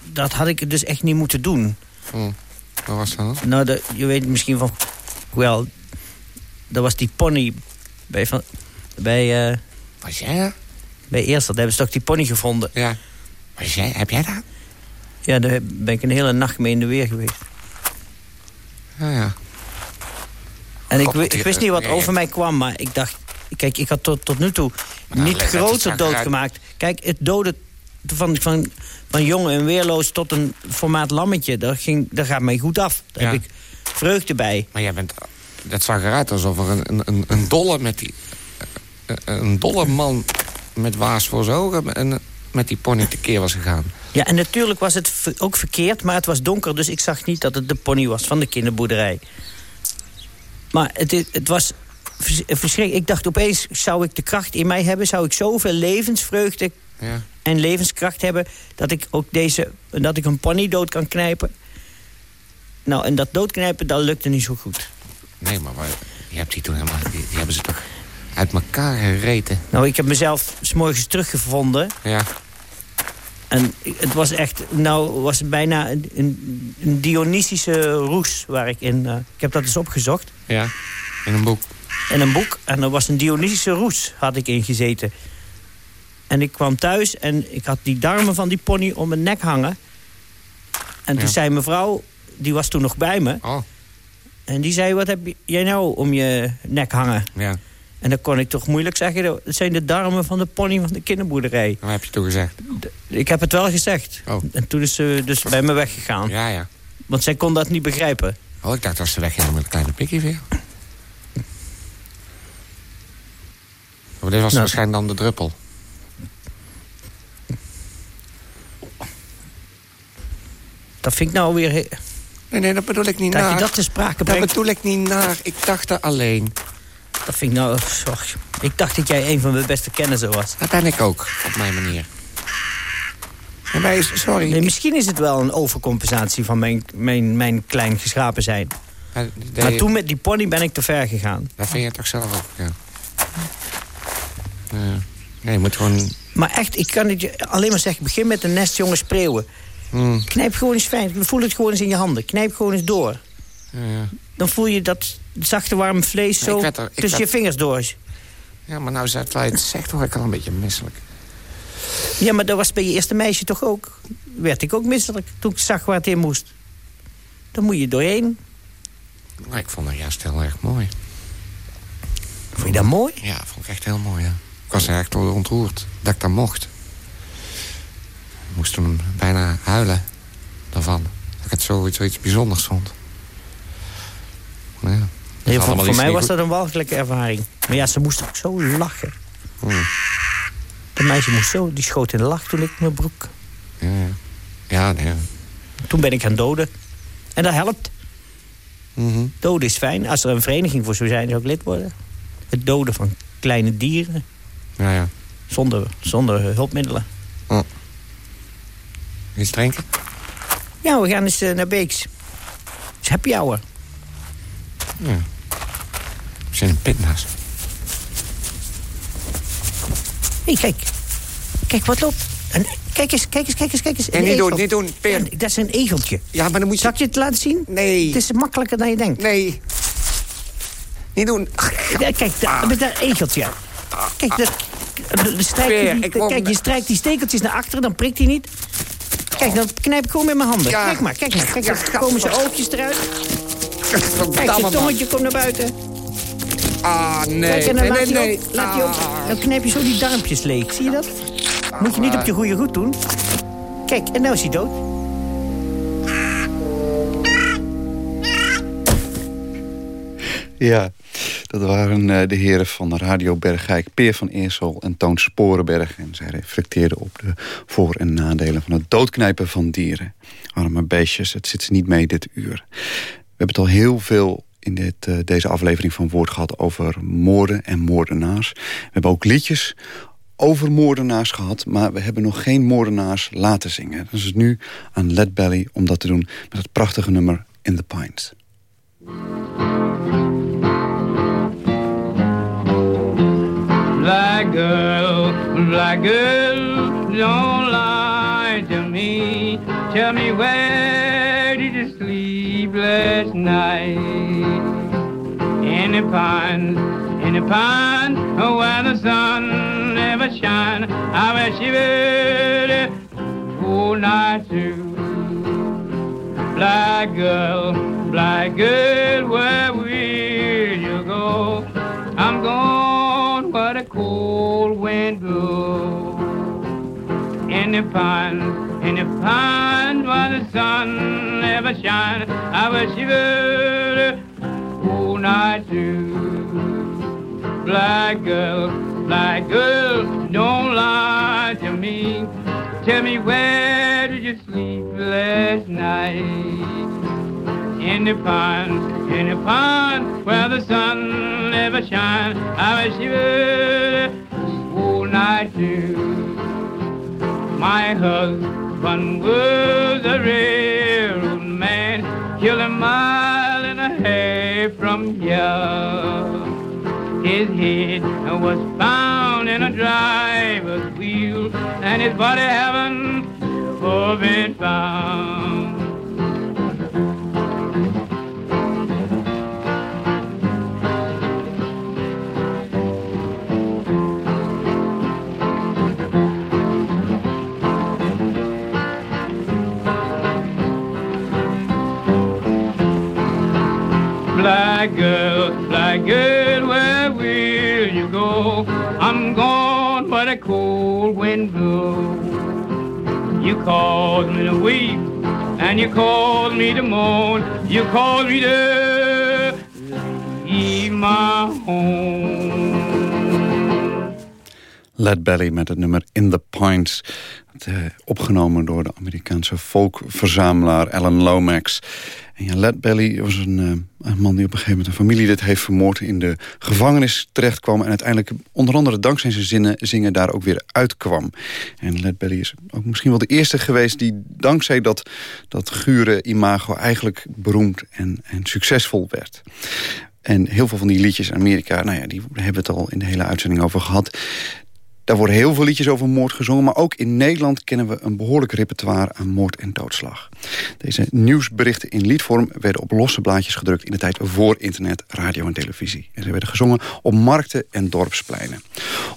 K: Dat had ik dus echt niet moeten doen.
J: Hm. Wat was dat?
K: Nou, de, je weet misschien van. Wel, dat was die pony bij. Van, bij, eh
J: Was jij?
K: Bij Eerst, daar hebben ze toch die pony gevonden.
J: Ja. Was jij, heb jij dat?
K: Ja, daar ben ik een hele nacht mee in de weer geweest.
J: Ja, ja.
K: En ik,
J: God,
K: wist niet wat over mij kwam, maar ik dacht... Kijk, ik had tot, tot nu toe
J: Maar
K: niet
J: dat
K: groter
J: achteruit.
K: doodgemaakt. Kijk, het doden van, van, van jong en weerloos tot een formaat lammetje... dat, ging, dat gaat mij goed af. Daar
J: Ja.
K: heb ik vreugde bij.
J: Maar jij bent... Dat zag eruit alsof er een, een- een, dolle met die... Een dolle man met waas voor zijn ogen... en met die pony tekeer was gegaan.
K: Ja, en natuurlijk was het ook verkeerd, maar het was donker... dus ik zag niet dat het de pony was van de kinderboerderij. Maar het, het was vers- verschrikkelijk. Ik dacht opeens, zou ik de kracht in mij hebben? Zou ik zoveel levensvreugde
J: Ja.
K: en levenskracht hebben... dat ik ook deze, dat ik een pony dood kan knijpen? Nou, en dat doodknijpen, dat lukte niet zo goed.
J: Nee, maar waar- je hebt die toen helemaal... Die, die hebben ze toch uit elkaar gereten.
K: Nou, ik heb mezelf s morgens teruggevonden...
J: Ja.
K: En het was echt, nou was het bijna een, een, Dionysische roes waar ik in... eh, ik heb dat eens opgezocht
J: Ja. In een boek.
K: in een boek. En er was een Dionysische roes, had ik in gezeten. En ik kwam thuis en ik had die darmen van die pony om mijn nek hangen. En toen zei mevrouw, die was toen nog bij me...
J: Oh,
K: en die zei, wat heb jij nou om je nek hangen?
J: ja.
K: En dan kon ik toch moeilijk zeggen... dat zijn de darmen van de pony van de kinderboerderij.
J: Wat heb je toen gezegd?
K: Ik heb het wel gezegd.
J: Oh.
K: En toen is ze dus bij me weggegaan.
J: Ja, ja.
K: Want zij kon dat niet begrijpen.
J: Oh, ik dacht dat ze weggingen met een kleine pikkie weer. Maar dit was
K: Nou.
J: waarschijnlijk dan de druppel.
K: Dat vind ik nou weer...
J: Nee, nee, dat bedoel ik niet
K: Dat
J: naar.
K: je dat te sprake
J: Dat
K: brengt.
J: bedoel ik niet naar. Ik dacht er alleen.
K: Dat vind ik nou... Sorry. Ik dacht dat jij een van mijn beste kennissen was.
J: Dat ben ik ook, op mijn manier. En wij, sorry.
K: Nee, misschien is het wel een overcompensatie van mijn, mijn, mijn klein geschapen zijn. Maar toen met die pony ben ik te ver gegaan.
J: Dat vind je toch zelf ook, ja. Ja. Nee, je moet gewoon...
K: Maar echt, ik kan het je alleen maar zeggen... begin met een nest jonge spreeuwen.
J: Hmm,
K: Knijp gewoon eens fijn. Voel het gewoon eens in je handen. Knijp gewoon eens door.
J: ja, ja.
K: Dan voel je dat zachte warme vlees zo
J: er-
K: tussen
J: werd-
K: je vingers door.
J: ja, maar nou, je het zegt, word ik al een beetje misselijk.
K: Ja, maar dat was bij je eerste meisje toch ook? Werd ik ook misselijk toen ik zag waar het in moest. Dan moet je doorheen.
J: Maar ik vond het juist heel erg mooi.
K: Vond je dat mooi?
J: Ja, vond ik echt heel mooi, ja. Ik was er echt ontroerd dat ik dat mocht. Ik moest toen bijna huilen daarvan. Dat ik het zoiets, zoiets bijzonders vond. Maar ja, dat
K: Nee, voor mij was
J: goed.
K: dat een walgelijke ervaring. Maar ja, ze moest ook zo lachen.
J: Hmm.
K: De meisje moest zo, die schoot in de lach toen ik mijn broek.
J: Ja, ja. ja nee.
K: Toen ben ik gaan doden. En dat helpt.
J: Mhm.
K: Doden is fijn. Als er een vereniging voor zou zijn, zou ik lid worden. Het doden van kleine dieren.
J: Ja, ja.
K: Zonder, zonder hulpmiddelen.
J: Oh. Iets drinken?
K: Ja, we gaan eens eh, naar Beeks. Is happy hour.
J: Ja. Zijn een pitnaast.
K: Hé, hey, kijk. Kijk, wat loopt. Een, kijk eens, kijk eens, kijk eens, kijk eens.
J: Nee, niet doen, niet doen, Peer.
K: Dat is een egeltje.
J: Ja, maar dan moet je...
K: Zal ik je het laten zien?
J: Nee.
K: Het is makkelijker dan je denkt.
J: Nee. Niet doen.
K: Kijk, daar, met dat egeltje. Kijk, dat, de- de strijkt
J: Peer,
K: die, kijk, je strijkt die stekeltjes naar achteren, dan prikt hij niet. Kijk, dan knijp ik gewoon met mijn handen.
J: Ja.
K: Kijk maar, kijk maar. Kijk, dan komen zijn oogjes eruit. Kijk, zijn tongetje komt naar buiten.
J: Ah, nee.
K: Kijk, en dan
J: nee,
K: laat
J: nee,
K: hij
J: nee.
K: ook, laat hij ook,
J: Ah.
K: dan knijp je zo die darmpjes leeg. Zie je dat? Moet je niet op je goede goed doen. Kijk, en nou is hij dood.
F: Ja, dat waren eh, de heren van Radio Bergijk, Peer van Eersel en Toon Sporenberg. En zij reflecteerden op de voor- en nadelen van het doodknijpen van dieren. Arme beestjes, het zit ze niet mee dit uur. We hebben het al heel veel in dit, eh, deze aflevering van Woord gehad over moorden en moordenaars. We hebben ook liedjes over moordenaars gehad, maar we hebben nog geen moordenaars laten zingen. Dus het is nu aan Led Belly om dat te doen met het prachtige nummer In the Pines.
L: Black girl, black girl, don't lie to me. Tell me where did you sleep last night? In the pines, in the pines, where the sun never shine. I wish you would all night too. Black girl, black girl, where will you go? I'm gone where the cold wind blows. In the pines, in the pines where the sun never shines. I wish you night too. Black girl, black girl, don't lie to me. Tell me where did you sleep last night? In the pond, in the pond, where the sun never shines. I wish you would all night too. My husband was a railroad man, and a from here. His head was found in a driver's wheel, and his body haven't been found. Called me to weep, and you called me to mourn. You called me to leave my home.
F: Led Belly met het nummer In the Pines. Eh, opgenomen door de Amerikaanse folkverzamelaar Alan Lomax. En ja, Led Belly was een, eh, een man die op een gegeven moment een familielid heeft vermoord... in de gevangenis terechtkwam en uiteindelijk onder andere dankzij zijn zinnen, zingen daar ook weer uitkwam. En Led Belly is ook misschien wel de eerste geweest die dankzij dat, dat gure imago eigenlijk beroemd en, en succesvol werd. En heel veel van die liedjes in Amerika, nou ja, die hebben we het al in de hele uitzending over gehad. Daar worden heel veel liedjes over moord gezongen... maar ook in Nederland kennen we een behoorlijk repertoire aan moord en doodslag. Deze nieuwsberichten in liedvorm werden op losse blaadjes gedrukt... in de tijd voor internet, radio en televisie. En ze werden gezongen op markten en dorpspleinen.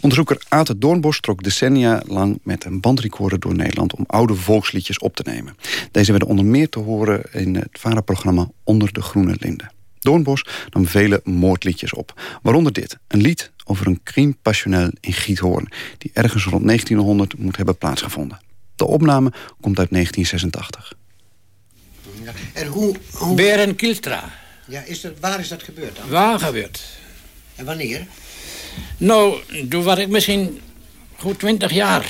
F: Onderzoeker Ate Doornbos trok decennia lang met een bandrecorder door Nederland... om oude volksliedjes op te nemen. Deze werden onder meer te horen in het VARA-programma Onder de Groene Linden. Doornbos nam vele moordliedjes op. Waaronder dit, een lied over een crime passionnel in Giethoorn... die ergens rond 1900 moet hebben plaatsgevonden. De opname komt uit 1986.
M: En hoe... hoe...
N: Beren Kilstra.
M: Ja, is er, waar is dat gebeurd dan?
N: Waar gebeurd?
M: En wanneer?
N: Nou, toen was ik misschien goed twintig jaar.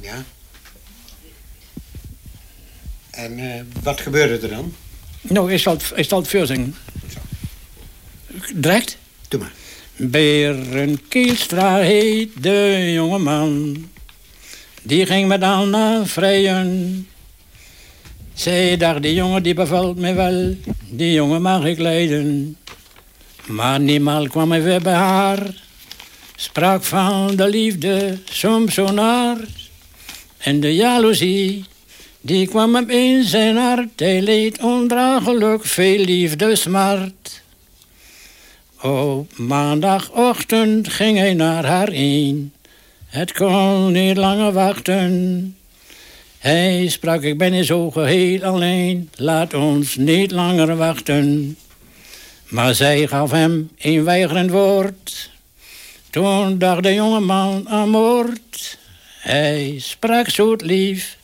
M: Ja. En eh, wat gebeurde er dan?
N: Nou, ik zal, het- ik zal het voor zingen. Direct?
M: Doe maar.
N: Beren Kielstra heet de jongeman. Die ging met Anna vrijen. Zij dacht, die jongen die bevalt me wel. Die jongen mag ik leiden. Maar niemand kwam weer bij haar. Sprak van de liefde soms zo naar. En de jaloezie, die kwam in zijn hart. Hij leed ondraaglijk veel liefde smart. Op maandagochtend ging hij naar haar in. Het kon niet langer wachten. Hij sprak, ik ben hier zo geheel alleen. Laat ons niet langer wachten. Maar zij gaf hem een weigerend woord. Toen dacht de jongeman aan moord. Hij sprak zoet lief.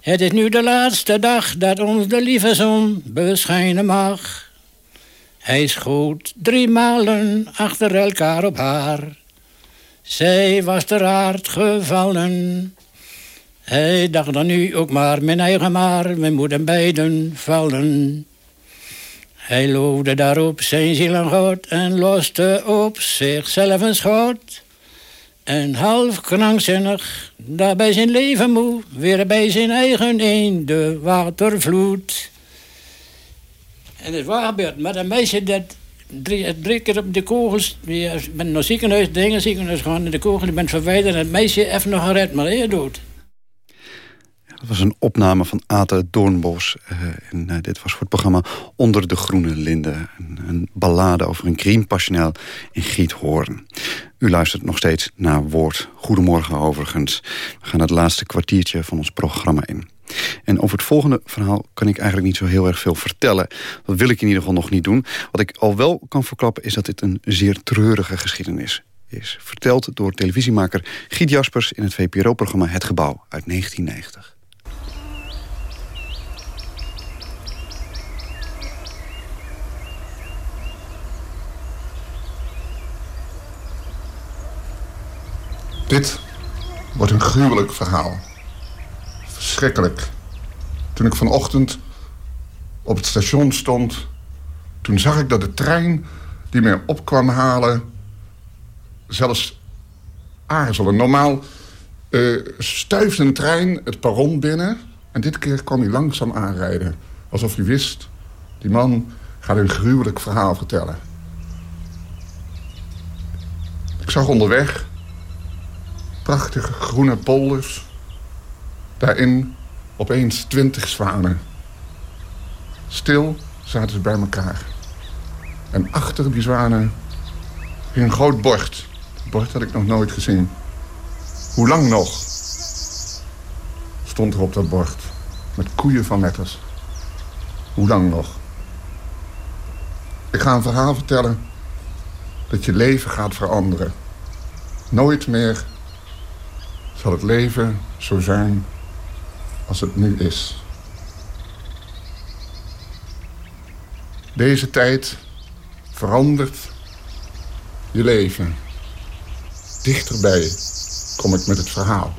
N: Het is nu de laatste dag dat ons de lieve zon beschijnen mag. Hij schoot drie malen achter elkaar op haar. Zij was ter aard gevallen. Hij dacht dan nu ook maar, mijn eigen maar, we moeten beiden vallen. Hij loofde daarop zijn ziel en God en loste op zichzelf een schot. En half krankzinnig, daarbij zijn leven moe, weer bij zijn eigen in de watervloed. En het was gebeurd met een meisje dat drie, keer op de kogels... Ik ben naar ziekenhuis, dingen ziekenhuis gegaan... en de kogel die bent verwijderd en het meisje even nog gered, maar hij dood.
F: Dat was een opname van Ate Doornbos. En uh, dit was voor het programma Onder de Groene Linde. Een, een ballade over een greenpassioneel in Giethoorn. U luistert nog steeds naar Woord. Goedemorgen overigens. We gaan het laatste kwartiertje van ons programma in. En over het volgende verhaal kan ik eigenlijk niet zo heel erg veel vertellen. Dat wil ik in ieder geval nog niet doen. Wat ik al wel kan verklappen is dat dit een zeer treurige geschiedenis is. Verteld door televisiemaker Giet Jaspers in het VPRO-programma Het Gebouw uit 1990.
O: Dit wordt een gruwelijk verhaal. Verschrikkelijk. Toen ik vanochtend op het station stond... toen zag ik dat de trein die mij op kwam halen... zelfs aarzelen. Normaal uh, stuifde een trein het perron binnen... en dit keer kwam hij langzaam aanrijden. Alsof hij wist, die man gaat een gruwelijk verhaal vertellen. Ik zag onderweg prachtige groene polders. Daarin opeens twintig zwanen. Stil zaten ze bij elkaar. En achter die zwanen hing een groot bord. Een bord had ik nog nooit gezien. Hoe lang nog? Stond er op dat bord. Met koeien van letters. Hoe lang nog? Ik ga een verhaal vertellen dat je leven gaat veranderen. Nooit meer zal het leven zo zijn als het nu is. Deze tijd verandert je leven. Dichterbij kom ik met het verhaal.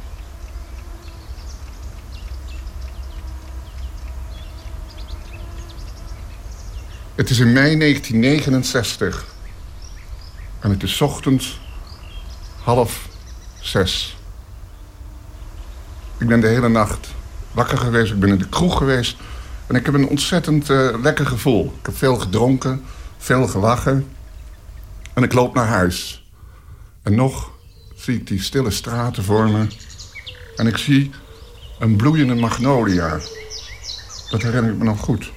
O: Het is in mei 1969. En het is ochtends half zes. Ik ben de hele nacht wakker geweest. Ik ben in de kroeg geweest. En ik heb een ontzettend uh, lekker gevoel. Ik heb veel gedronken, veel gelachen. En ik loop naar huis. En nog zie ik die stille straten voor me. En ik zie een bloeiende magnolia. Dat herinner ik me nog goed.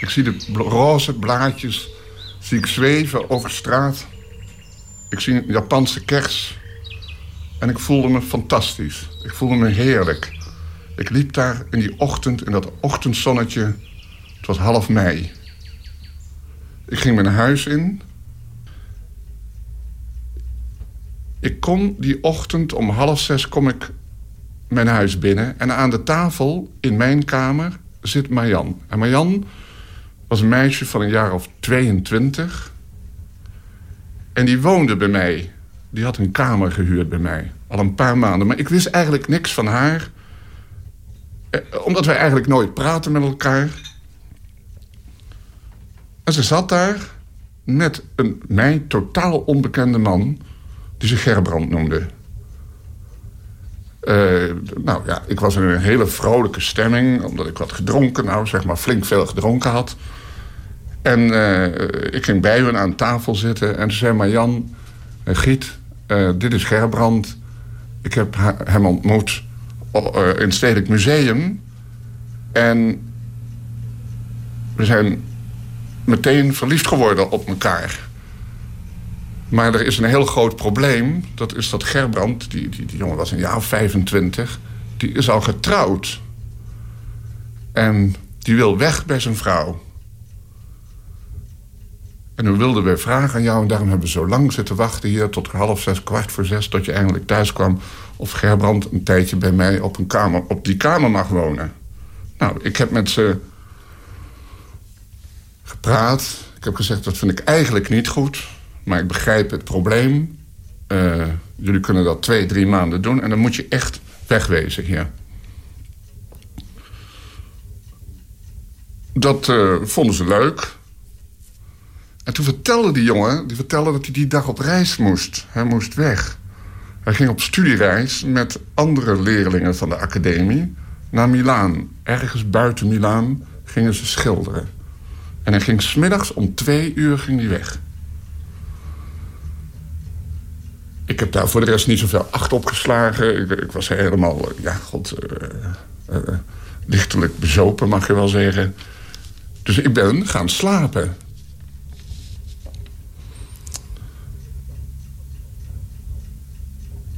O: Ik zie de roze blaadjes zie ik zweven over straat. Ik zie een Japanse kers en ik voelde me fantastisch. Ik voelde me heerlijk. Ik liep daar in die ochtend, in dat ochtendzonnetje. Het was half mei. Ik ging mijn huis in. Ik kom die ochtend om half zes kom ik mijn huis binnen. En aan de tafel in mijn kamer zit Marjan. En Marjan was een meisje van een jaar of 22. En die woonde bij mij die had een kamer gehuurd bij mij. Al een paar maanden. Maar ik wist eigenlijk niks van haar. Eh, omdat wij eigenlijk nooit praten met elkaar. En ze zat daar. met een mij totaal onbekende man... die zich Gerbrand noemde. Eh, nou ja, ik was in een hele vrolijke stemming... omdat ik wat gedronken, nou zeg maar flink veel gedronken had. En eh, ik ging bij hun aan tafel zitten en ze zei... maar Jan, uh, Giet, dit is Gerbrand. Ik heb hem ontmoet in het Stedelijk Museum... En we zijn meteen verliefd geworden op elkaar. Maar er is een heel groot probleem. Dat is dat Gerbrand, die, die, die jongen was een jaar of 25... die is al getrouwd. En die wil weg bij zijn vrouw. En we wilden weer vragen aan jou... en daarom hebben we zo lang zitten wachten hier... tot half zes, kwart voor zes, tot je eindelijk thuis kwam... of Gerbrand een tijdje bij mij op, een kamer, op die kamer mag wonen. Nou, ik heb met ze gepraat. Ik heb gezegd, dat vind ik eigenlijk niet goed. Maar ik begrijp het probleem. Uh, jullie kunnen dat twee, drie maanden doen. En dan moet je echt wegwezen hier. Dat uh, vonden ze leuk. En toen vertelde die jongen die vertelde dat hij die dag op reis moest. Hij moest weg. Hij ging op studiereis met andere leerlingen van de academie naar Milaan. Ergens buiten Milaan gingen ze schilderen. En hij ging smiddags om twee uur ging hij weg. Ik heb daar voor de rest niet zoveel acht op geslagen. Ik, ik was helemaal, ja, god, uh, uh, lichtelijk bezopen, mag je wel zeggen. Dus ik ben gaan slapen.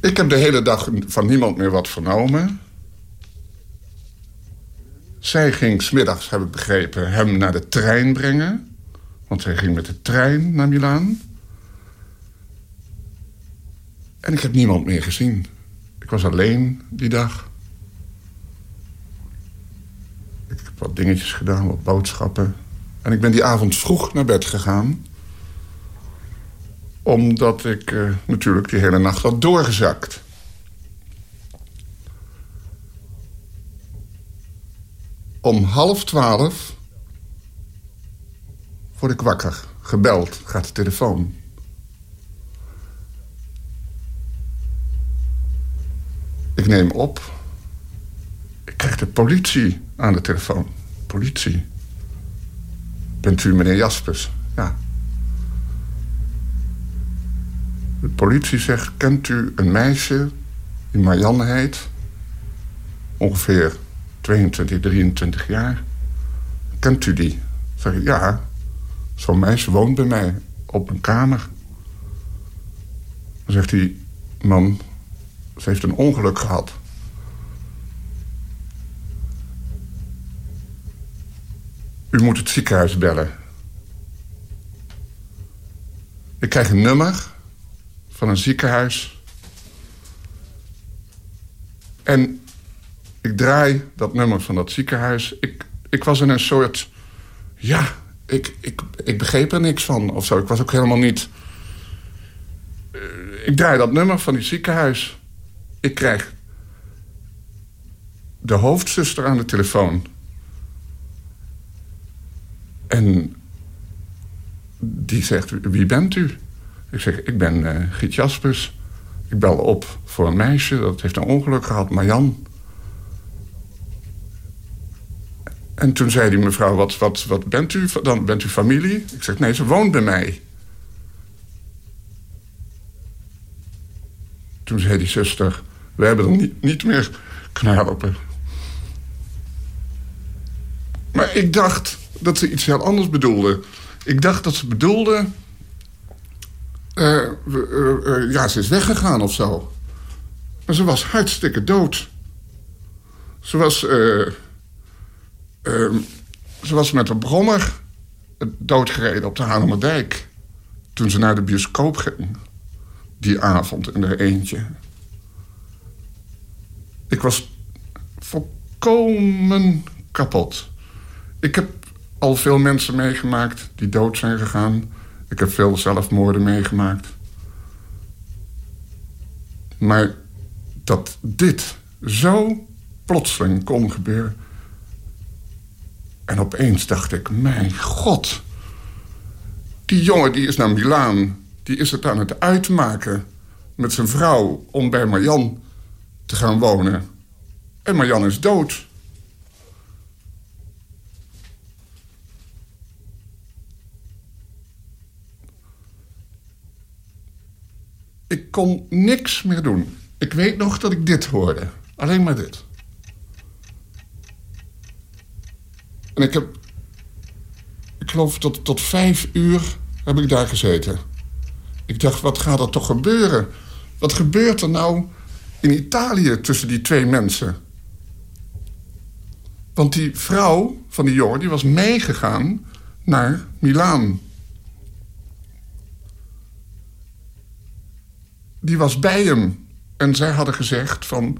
O: Ik heb de hele dag van niemand meer wat vernomen. Zij ging smiddags, heb ik begrepen, hem naar de trein brengen. Want zij ging met de trein naar Milaan. En ik heb niemand meer gezien. Ik was alleen die dag. Ik heb wat dingetjes gedaan, wat boodschappen. En ik ben die avond vroeg naar bed gegaan. Omdat ik uh, natuurlijk die hele nacht had doorgezakt. Om half twaalf word ik wakker. Gebeld, gaat de telefoon. Ik neem op. Ik krijg de politie aan de telefoon. Politie. Bent u meneer Jaspers? Ja. De politie zegt, kent u een meisje die Marianne heet? Ongeveer 22, 23 jaar. Kent u die? Zeg ik, ja. Zo'n meisje woont bij mij op een kamer. Dan zegt die man, ze heeft een ongeluk gehad. U moet het ziekenhuis bellen. Ik krijg een nummer van een ziekenhuis. En ik draai dat nummer van dat ziekenhuis. Ik, ik was in een soort... Ja, ik, ik, ik begreep er niks van of zo. Ik was ook helemaal niet... Uh, ik draai dat nummer van die ziekenhuis. Ik krijg de hoofdzuster aan de telefoon. En die zegt, wie bent u? Ik zeg, ik ben uh, Giet Jaspers. Ik bel op voor een meisje, dat heeft een ongeluk gehad, Marjan. En toen zei die mevrouw, wat, wat, wat bent u? Dan bent u familie? Ik zeg, nee, ze woont bij mij. Toen zei die zuster, we hebben er niet, niet meer knarpen. Maar ik dacht dat ze iets heel anders bedoelde. Ik dacht dat ze bedoelde... Uh, uh, uh, ja, ze is weggegaan of zo. Maar ze was hartstikke dood. Ze was... Uh, ze was met een brommer doodgereden op de Hanemerdijk. Toen ze naar de bioscoop ging. Die avond in haar eentje. Ik was volkomen kapot. Ik heb al veel mensen meegemaakt die dood zijn gegaan. Ik heb veel zelfmoorden meegemaakt. Maar dat dit zo plotseling kon gebeuren... En opeens dacht ik, mijn god. Die jongen die is naar Milaan. Die is het aan het uitmaken met zijn vrouw om bij Marjan te gaan wonen. En Marjan is dood. Ik kon niks meer doen. Ik weet nog dat ik dit hoorde. Alleen maar dit. En ik heb... Ik geloof tot, tot vijf uur heb ik daar gezeten. Ik dacht, wat gaat er toch gebeuren? Wat gebeurt er nou in Italië tussen die twee mensen? Want die vrouw van die jongen die was meegegaan naar Milaan. Die was bij hem. En zij hadden gezegd van...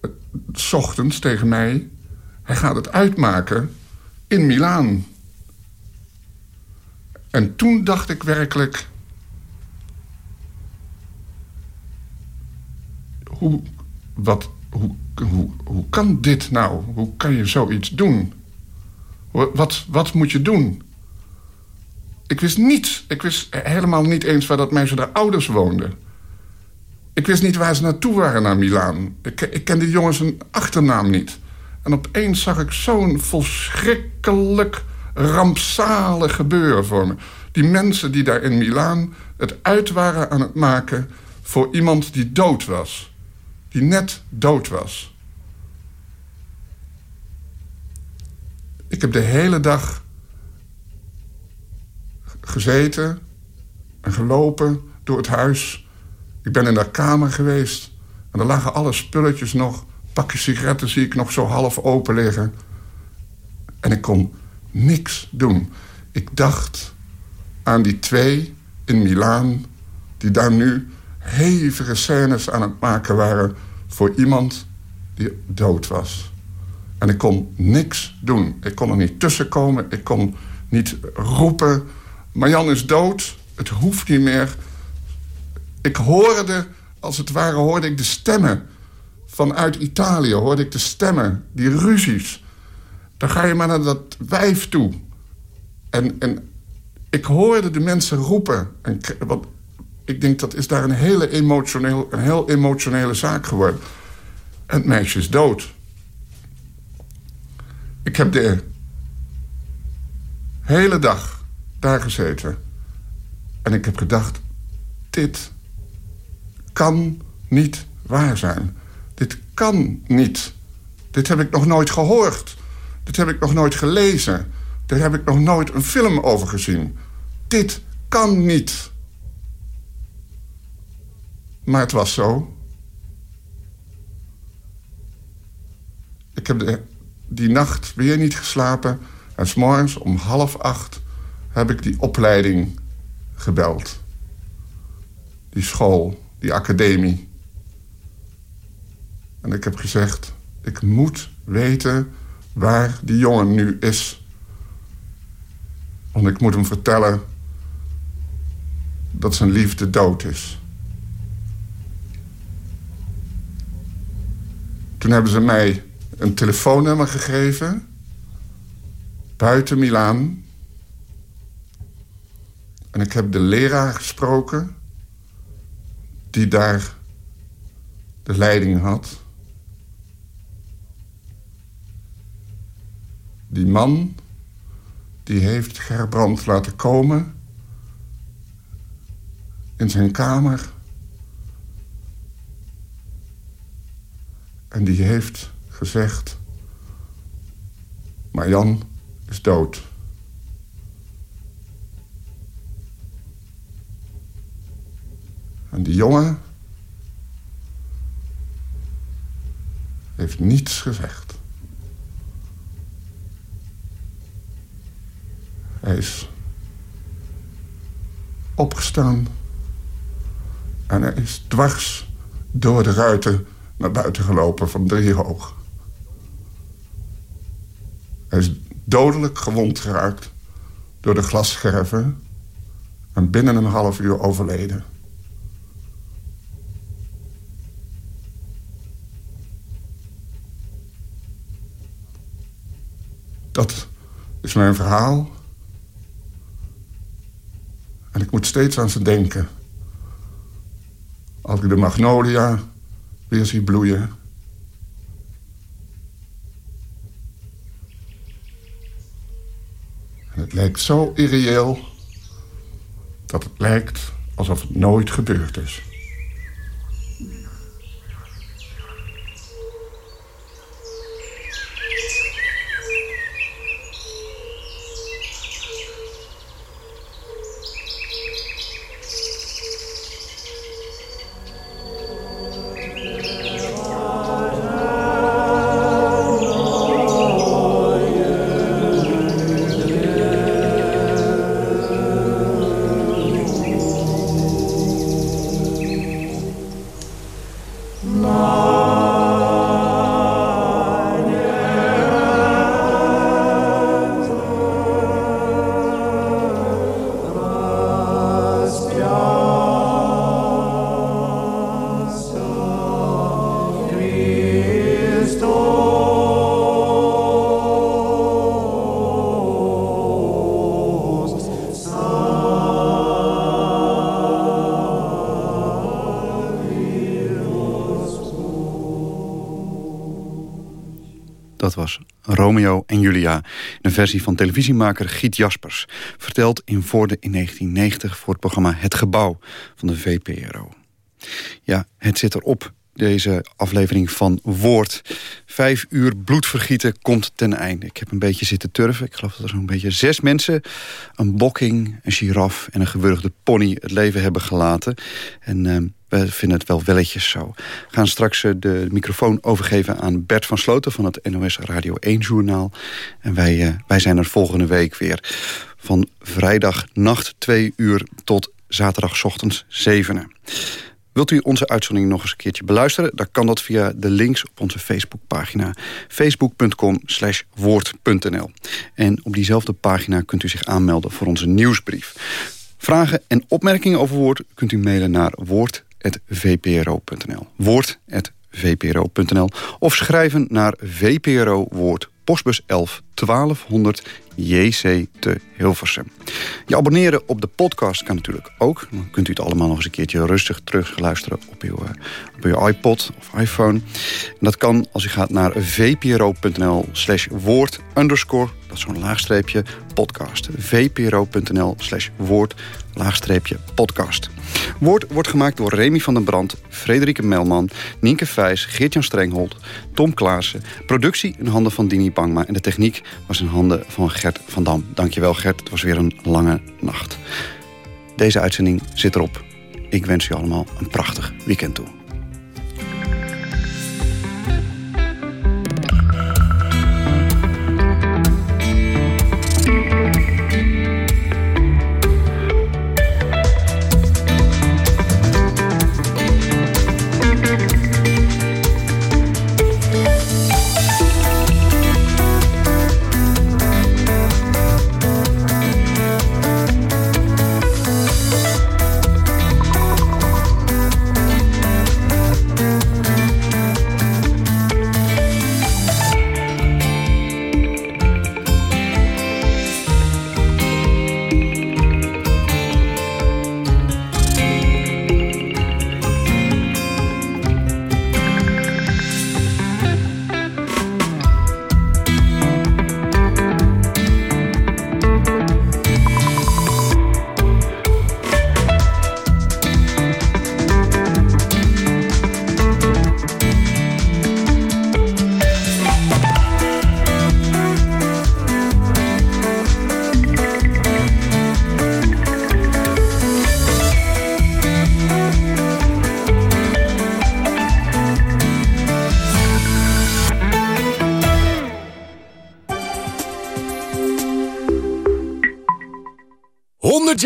O: eh, s ochtends tegen mij... hij gaat het uitmaken in Milaan. En toen dacht ik werkelijk... Hoe, wat, hoe, hoe, hoe kan dit nou? Hoe kan je zoiets doen? Wat, wat moet je doen? Ik wist niets. Ik wist helemaal niet eens waar dat meisje de ouders woonden. Ik wist niet waar ze naartoe waren naar Milaan. Ik, ik kende die jongens een achternaam niet. En opeens zag ik zo'n verschrikkelijk rampzalig gebeuren voor me. Die mensen die daar in Milaan het uit waren aan het maken... voor iemand die dood was. Die net dood was. Ik heb de hele dag gezeten en gelopen door het huis. Ik ben in de kamer geweest en er lagen alle spulletjes nog. Pakje sigaretten zie ik nog zo half open liggen. En ik kon niks doen. Ik dacht aan die twee in Milaan... die daar nu hevige scènes aan het maken waren... voor iemand die dood was. En ik kon niks doen. Ik kon er niet tussenkomen. Ik kon niet roepen... Marjan is dood. Het hoeft niet meer. Ik hoorde, als het ware, hoorde ik de stemmen... vanuit Italië hoorde ik de stemmen, die ruzies. Dan ga je maar naar dat wijf toe. En, en ik hoorde de mensen roepen. En, want ik denk dat is daar een hele emotioneel, een heel emotionele zaak geworden. En het meisje is dood. Ik heb de hele dag daar gezeten. En ik heb gedacht, dit kan niet waar zijn. Dit kan niet. Dit heb ik nog nooit gehoord. Dit heb ik nog nooit gelezen. Daar heb ik nog nooit een film over gezien. Dit kan niet. Maar het was zo. Ik heb die nacht weer niet geslapen. En s'morgens om half acht heb ik die opleiding gebeld. Die school, die academie. En ik heb gezegd, ik moet weten waar die jongen nu is. Want ik moet hem vertellen dat zijn liefde dood is. Toen hebben ze mij een telefoonnummer gegeven. Buiten Milaan. En ik heb de leraar gesproken. Die daar de leiding had. Die man, die heeft Gerbrand laten komen... in zijn kamer. En die heeft gezegd... Marjan is dood. En die jongen... heeft niets gezegd. Hij is opgestaan en hij is dwars door de ruiten naar buiten gelopen van drie hoog. Hij is dodelijk gewond geraakt door de glasscherven en binnen een half uur overleden. Dat is mijn verhaal. steeds aan ze denken. Als ik de magnolia weer zie bloeien. En het lijkt zo irreëel dat het lijkt alsof het nooit gebeurd is.
F: Dat was Romeo en Julia, een versie van televisiemaker Giet Jaspers. Verteld in Voorde in 1990 voor het programma Het Gebouw van de VPRO. Ja, het zit erop, deze aflevering van Woord. Vijf uur bloedvergieten komt ten einde. Ik heb een beetje zitten turven. Ik geloof dat er zo'n beetje zes mensen... een bokking, een giraf en een gewurgde pony het leven hebben gelaten. En uh, we vinden het wel welletjes zo. We gaan straks uh, de microfoon overgeven aan Bert van Sloten... van het NOS Radio 1-journaal. En wij, uh, wij zijn er volgende week weer. Van vrijdag nacht 2 uur tot zaterdag ochtends 7 Wilt u onze uitzending nog eens een keertje beluisteren? Dan kan dat via de links op onze Facebookpagina. facebook.com woord.nl En op diezelfde pagina kunt u zich aanmelden voor onze nieuwsbrief. Vragen en opmerkingen over Woord kunt u mailen naar woord.vpro.nl woord.vpro.nl Of schrijven naar VPRO Woord postbus 11 1200 JC te Hilversum. Je abonneren op de podcast kan natuurlijk ook. Dan kunt u het allemaal nog eens een keertje rustig terug luisteren op uw, op uw iPod of iPhone. Dat kan als u gaat naar vpro.nl slash woord underscore, dat is zo'n laagstreepje, podcast. vpro.nl slash woord laagstreepje podcast. Woord wordt gemaakt door Remy van den Brand, Frederike Melman, Nienke Vijs, Geert-Jan Strenghold, Tom Klaassen. Productie in handen van Dini Bangma en de techniek was in handen van Gert van Dam. Dankjewel Gert, het was weer een lange nacht. Deze uitzending zit erop. Ik wens u allemaal een prachtig weekend toe.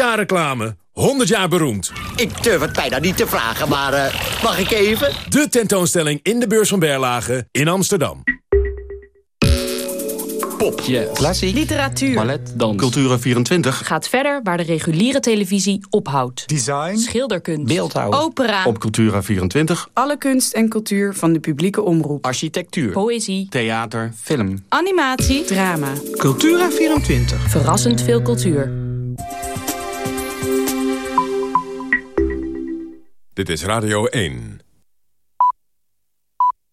P: Jaar reclame, 100 jaar beroemd.
Q: Ik durf het bijna niet te vragen, maar uh, mag ik even?
P: De tentoonstelling in de beurs van Berlage in Amsterdam.
R: Pop, yes. klassiek,
S: literatuur,
R: ballet, dans, Cultura24
S: gaat verder waar de reguliere televisie ophoudt.
R: Design,
S: schilderkunst,
R: beeldhouw,
S: opera.
R: Op Cultura24
S: alle kunst en cultuur van de publieke omroep.
R: Architectuur,
S: poëzie,
R: theater, film,
S: animatie, drama.
R: Cultura24
S: verrassend veel cultuur.
P: Dit is Radio 1.